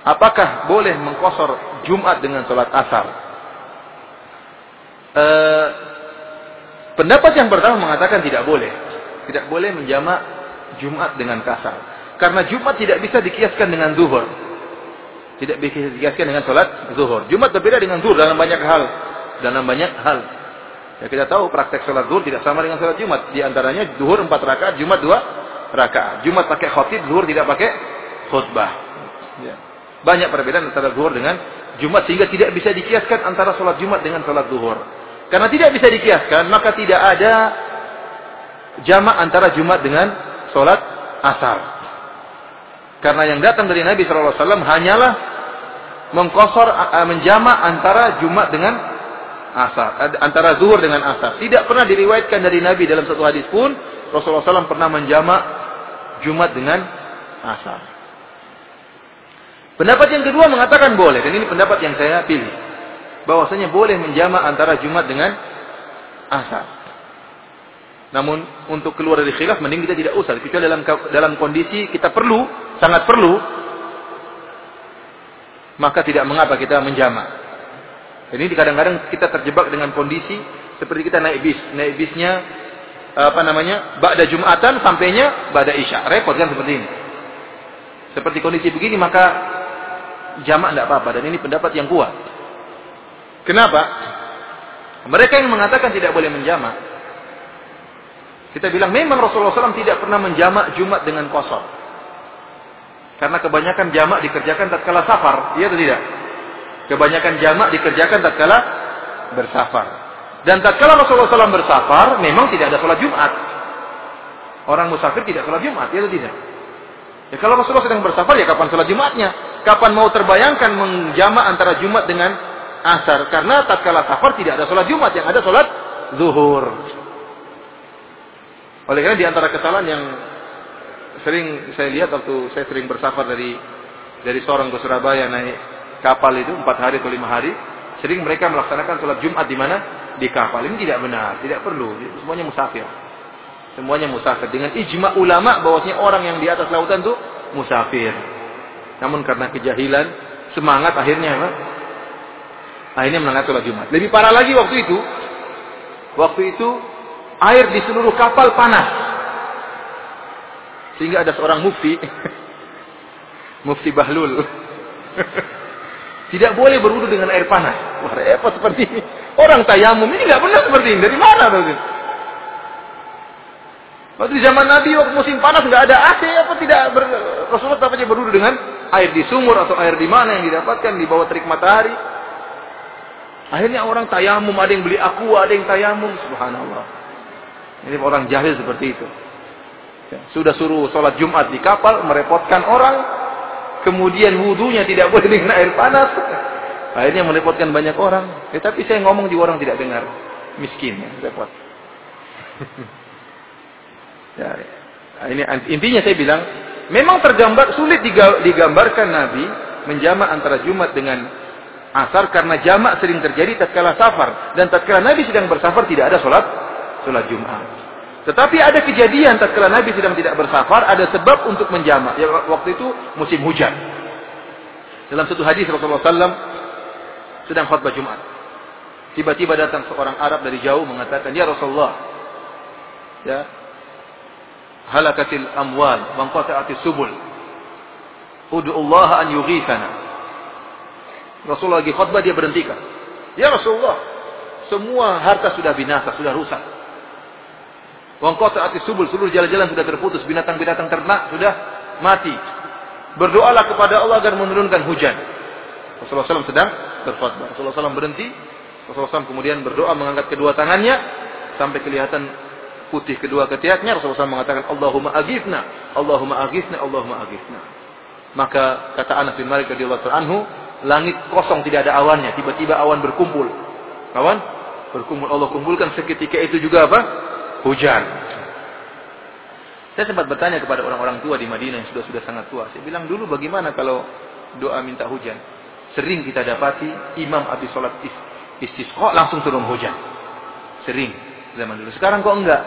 Speaker 2: Apakah boleh mengkosor Jumat dengan sholat asar? Uh, Pendapat yang pertama mengatakan tidak boleh. Tidak boleh menjamak Jumat dengan kasar. Karena Jumat tidak bisa dikiaskan dengan zuhur. Tidak bisa dikiaskan dengan sholat zuhur. Jumat berbeda dengan zuhur dalam banyak hal. Dalam banyak hal. Ya kita tahu praktek sholat zuhur tidak sama dengan sholat Jumat. Di antaranya zuhur empat rakaat, Jumat dua rakaat. Jumat pakai khotib, zuhur tidak pakai khutbah. Ya. Banyak perbedaan antara zuhur dengan Jumat sehingga tidak bisa dikiaskan antara sholat Jumat dengan sholat zuhur. Karena tidak bisa dikiaskan, maka tidak ada jamak antara Jumat dengan sholat asar. Karena yang datang dari Nabi SAW hanyalah mengkosor, menjamak antara Jumat dengan asar. Antara zuhur dengan asar. Tidak pernah diriwayatkan dari Nabi dalam satu hadis pun, Rasulullah SAW pernah menjamak Jumat dengan asar. Pendapat yang kedua mengatakan boleh. Dan ini pendapat yang saya pilih bahwasanya boleh menjama antara Jumat dengan asar. Namun untuk keluar dari khilaf mending kita tidak usah kecuali dalam dalam kondisi kita perlu, sangat perlu maka tidak mengapa kita menjama. Ini kadang-kadang kita terjebak dengan kondisi seperti kita naik bis, naik bisnya apa namanya? ba'da Jumatan sampainya ba'da Isya. Repot kan seperti ini. Seperti kondisi begini maka jamak tidak apa-apa dan ini pendapat yang kuat. Kenapa? Mereka yang mengatakan tidak boleh menjamak. Kita bilang memang Rasulullah SAW tidak pernah menjamak Jumat dengan kosor. Karena kebanyakan jamak dikerjakan tatkala safar, iya atau tidak? Kebanyakan jamak dikerjakan tatkala bersafar. Dan tatkala Rasulullah SAW bersafar, memang tidak ada sholat Jumat. Orang musafir tidak sholat Jumat, iya atau tidak? Ya kalau Rasulullah sedang bersafar, ya kapan sholat Jumatnya? Kapan mau terbayangkan menjamak antara Jumat dengan asar karena tatkala safar tidak ada sholat Jumat yang ada sholat zuhur. Oleh karena di antara kesalahan yang sering saya lihat waktu saya sering bersafar dari dari Sorong ke Surabaya naik kapal itu empat hari atau lima hari, sering mereka melaksanakan sholat Jumat di mana di kapal ini tidak benar, tidak perlu, semuanya musafir. Semuanya musafir dengan ijma ulama bahwasanya orang yang di atas lautan itu musafir. Namun karena kejahilan, semangat akhirnya apa? Akhirnya menangkap sholat Jumat. Lebih parah lagi waktu itu. Waktu itu air di seluruh kapal panas. Sehingga ada seorang mufti. mufti Bahlul. Tidak boleh berwudu dengan air panas. Wah repot seperti ini. Orang tayamum ini nggak pernah seperti ini. Dari mana tuh? Waktu zaman Nabi waktu musim panas nggak ada AC apa tidak ber, Rasulullah tetap aja berwudu dengan air di sumur atau air di mana yang didapatkan di bawah terik matahari. Akhirnya orang tayamum, ada yang beli aqua, ada yang tayamum, subhanallah. Ini orang jahil seperti itu. Ya, sudah suruh sholat Jumat di kapal, merepotkan orang, kemudian wudhunya tidak boleh dengan air panas. Akhirnya merepotkan banyak orang. Ya, tapi saya ngomong juga orang tidak dengar. Miskin, ya, repot. ya, ini intinya saya bilang, memang tergambar sulit digambarkan Nabi menjamak antara Jumat dengan asar karena jamak sering terjadi tatkala safar dan tatkala Nabi sedang bersafar tidak ada sholat sholat Jumat. Tetapi ada kejadian tatkala Nabi sedang tidak bersafar ada sebab untuk menjamak. Ya, waktu itu musim hujan. Dalam satu hadis Rasulullah SAW sedang khutbah Jumat. Tiba-tiba datang seorang Arab dari jauh mengatakan, "Ya Rasulullah, ya, halakatil amwal, wa subul. Allah an yughithana." Rasulullah lagi khutbah dia berhentikan. Ya Rasulullah, semua harta sudah binasa, sudah rusak. Wong kota ati subul, seluruh jalan-jalan sudah terputus, binatang-binatang ternak sudah mati. Berdoalah kepada Allah agar menurunkan hujan. Rasulullah SAW sedang berkhutbah. Rasulullah SAW berhenti. Rasulullah SAW kemudian berdoa mengangkat kedua tangannya sampai kelihatan putih kedua ketiaknya. Rasulullah SAW mengatakan Allahumma agifna, Allahumma agifna, Allahumma agifna. Maka kata Anas bin Malik radhiyallahu anhu, Langit kosong tidak ada awannya. Tiba-tiba awan berkumpul. Awan berkumpul. Allah kumpulkan seketika itu juga apa? Hujan. Saya sempat bertanya kepada orang-orang tua di Madinah yang sudah-sudah sangat tua. Saya bilang dulu bagaimana kalau doa minta hujan? Sering kita dapati imam habis sholat istisqa langsung turun hujan. Sering zaman dulu. Sekarang kok enggak?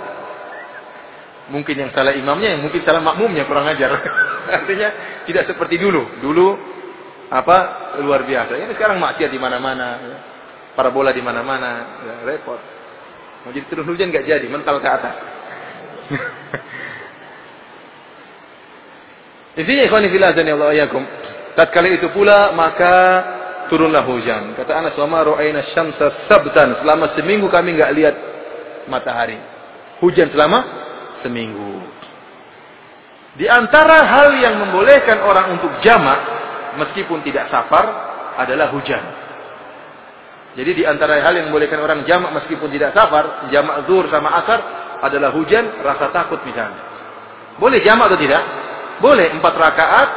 Speaker 2: Mungkin yang salah imamnya, yang mungkin salah makmumnya kurang ajar. Artinya tidak seperti dulu. Dulu apa luar biasa. Ini sekarang maksiat di mana-mana, ya. parabola di mana-mana, ya, repot. Mau jadi turun hujan nggak jadi, mental ke atas. Intinya ikhwani fillah dan Allah yakum. Tatkala itu pula maka turunlah hujan. Kata Anas wa ma syamsa sabtan. Selama seminggu kami nggak lihat matahari. Hujan selama seminggu. Di antara hal yang membolehkan orang untuk jamak meskipun tidak safar adalah hujan. Jadi di antara hal yang membolehkan orang jamak meskipun tidak safar, jamak zuhur sama asar adalah hujan, rasa takut misalnya. Boleh jamak atau tidak? Boleh empat rakaat,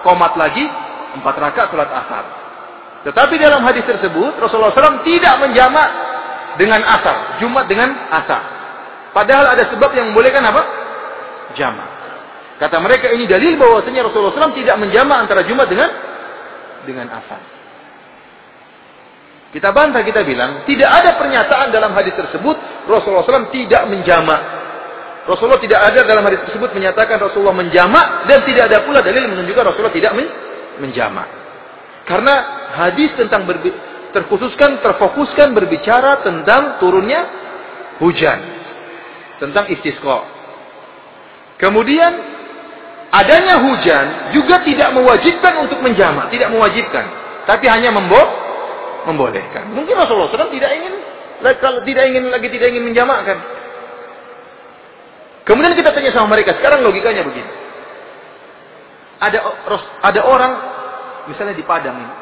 Speaker 2: komat lagi, empat rakaat sholat asar. Tetapi dalam hadis tersebut Rasulullah SAW tidak menjamak dengan asar, Jumat dengan asar. Padahal ada sebab yang membolehkan apa? Jamak. Kata mereka ini dalil bahwasanya Rasulullah SAW tidak menjamak antara Jumat dengan dengan asar. Kita bantah, kita bilang, tidak ada pernyataan dalam hadis tersebut Rasulullah SAW tidak menjamak. Rasulullah tidak ada dalam hadis tersebut menyatakan Rasulullah menjamak dan tidak ada pula dalil menunjukkan Rasulullah tidak men menjamak. Karena hadis tentang terkhususkan, terfokuskan berbicara tentang turunnya hujan. Tentang istisqa. Kemudian adanya hujan juga tidak mewajibkan untuk menjamak, tidak mewajibkan, tapi hanya membo membolehkan. Mungkin Rasulullah SAW tidak ingin kalau tidak ingin lagi tidak ingin menjamakkan. Kemudian kita tanya sama mereka, sekarang logikanya begini. Ada ada orang misalnya di Padang ini.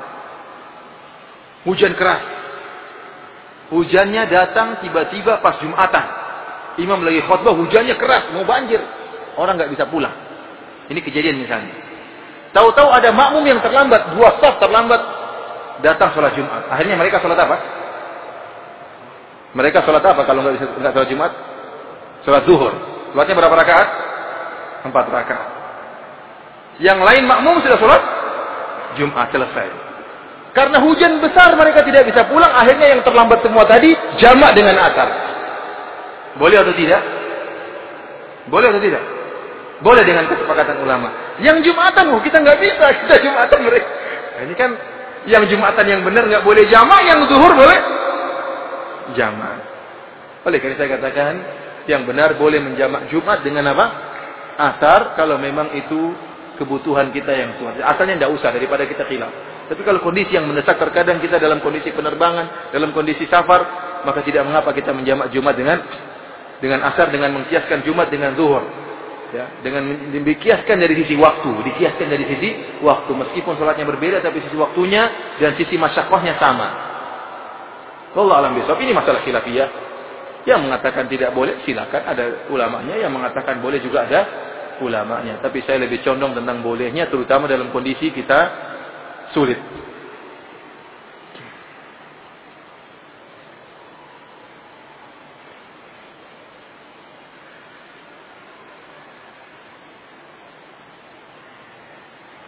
Speaker 2: Hujan keras. Hujannya datang tiba-tiba pas Jumatan. Imam lagi khutbah, hujannya keras, mau banjir. Orang nggak bisa pulang. Ini kejadian misalnya. Tahu-tahu ada makmum yang terlambat, dua staf terlambat datang sholat Jumat. Akhirnya mereka sholat apa? Mereka sholat apa kalau nggak bisa nggak sholat Jumat? Sholat zuhur. Sholatnya berapa rakaat? Empat rakaat. Yang lain makmum sudah sholat Jumat selesai. Karena hujan besar mereka tidak bisa pulang. Akhirnya yang terlambat semua tadi jamak dengan asar. Boleh atau tidak? Boleh atau tidak? Boleh dengan kesepakatan ulama. Yang Jumatan, oh, kita nggak bisa. Kita Jumatan mereka. Nah, ini kan yang Jumatan yang benar nggak boleh jamaah, yang zuhur boleh jamaah. Oleh karena saya katakan, yang benar boleh menjamak Jumat dengan apa? Asar kalau memang itu kebutuhan kita yang kuat. Asalnya tidak usah daripada kita khilaf. Tapi kalau kondisi yang mendesak terkadang kita dalam kondisi penerbangan, dalam kondisi safar, maka tidak mengapa kita menjamak Jumat dengan dengan asar dengan mengkiaskan Jumat dengan zuhur ya dengan dikiaskan dari sisi waktu dikiaskan dari sisi waktu meskipun sholatnya berbeda tapi sisi waktunya dan sisi masyakohnya sama Allah alam besok ini masalah khilafiyah. Yang mengatakan tidak boleh silakan ada ulamanya, yang mengatakan boleh juga ada ulamanya. Tapi saya lebih condong tentang bolehnya terutama dalam kondisi kita sulit.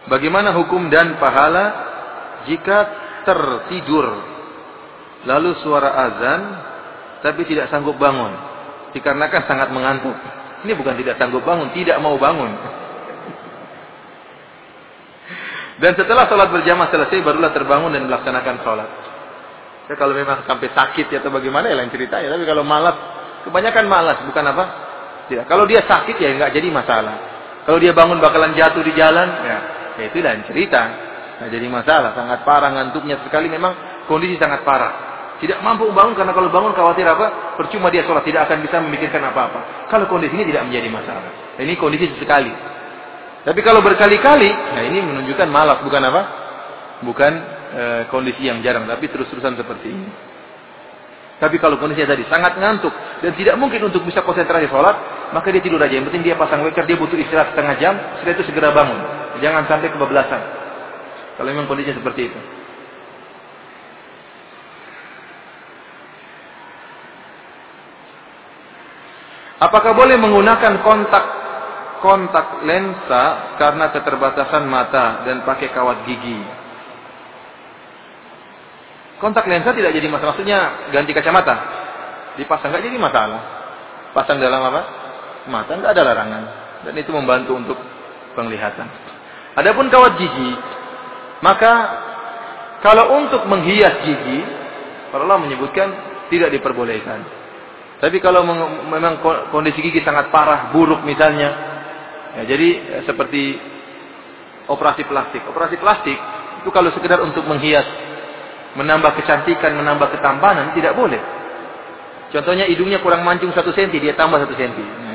Speaker 2: Bagaimana hukum dan pahala jika tertidur lalu suara azan tapi tidak sanggup bangun dikarenakan sangat mengantuk. Ini bukan tidak sanggup bangun, tidak mau bangun. Dan setelah sholat berjamaah selesai barulah terbangun dan melaksanakan sholat. Ya, kalau memang sampai sakit ya atau bagaimana ya lain cerita ya. Tapi kalau malas, kebanyakan malas bukan apa? Tidak. Kalau dia sakit ya nggak jadi masalah. Kalau dia bangun bakalan jatuh di jalan, ya Ya itu dan cerita. Nah, jadi masalah, sangat parah ngantuknya sekali memang kondisi sangat parah. Tidak mampu bangun karena kalau bangun khawatir apa? Percuma dia sholat tidak akan bisa memikirkan apa-apa. Kalau kondisi ini tidak menjadi masalah. Nah, ini kondisi sekali. Tapi kalau berkali-kali, nah ini menunjukkan malas bukan apa? Bukan e, kondisi yang jarang, tapi terus-terusan seperti ini. Tapi kalau kondisinya tadi sangat ngantuk dan tidak mungkin untuk bisa konsentrasi sholat, maka dia tidur aja. Yang penting dia pasang waker, dia butuh istirahat setengah jam, setelah itu segera bangun. Jangan sampai kebablasan. Kalau memang kondisinya seperti itu. Apakah boleh menggunakan kontak kontak lensa karena keterbatasan mata dan pakai kawat gigi? Kontak lensa tidak jadi masalah. Maksudnya ganti kacamata. Dipasang nggak jadi masalah. Pasang dalam apa? Mata nggak ada larangan. Dan itu membantu untuk penglihatan. Adapun kawat gigi, maka kalau untuk menghias gigi, para Allah menyebutkan tidak diperbolehkan. Tapi kalau memang kondisi gigi sangat parah, buruk misalnya, ya, jadi ya, seperti operasi plastik. Operasi plastik itu kalau sekedar untuk menghias menambah kecantikan, menambah ketampanan, tidak boleh. Contohnya hidungnya kurang mancung satu senti, dia tambah satu senti.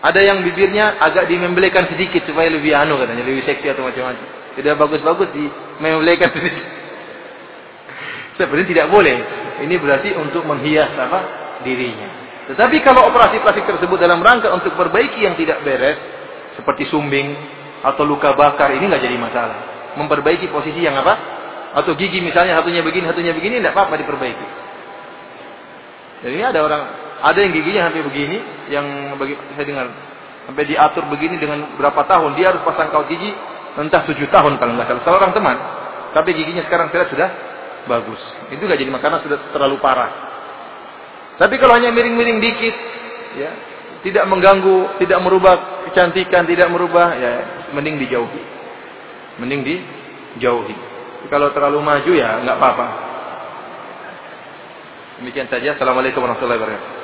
Speaker 2: Ada yang bibirnya agak dimembelekan sedikit supaya lebih anu katanya, lebih seksi atau macam-macam. Tidak bagus-bagus di memembelekan sedikit. Sebenarnya tidak boleh. Ini berarti untuk menghias apa dirinya. Tetapi kalau operasi plastik tersebut dalam rangka untuk perbaiki yang tidak beres, seperti sumbing atau luka bakar, ini nggak jadi masalah. Memperbaiki posisi yang apa? Atau gigi misalnya satunya begini, satunya begini, tidak apa-apa diperbaiki. Jadi ada orang, ada yang giginya sampai begini, yang bagi, saya dengar sampai diatur begini dengan berapa tahun, dia harus pasang kawat gigi entah tujuh tahun kalau nggak salah. Salah orang teman, tapi giginya sekarang saya sudah bagus. Itu nggak jadi makanan sudah terlalu parah. Tapi kalau hanya miring-miring dikit, ya tidak mengganggu, tidak merubah kecantikan, tidak merubah, ya mending dijauhi. Mending dijauhi. Kalau terlalu maju ya nggak apa-apa. Demikian saja. Assalamualaikum warahmatullahi wabarakatuh.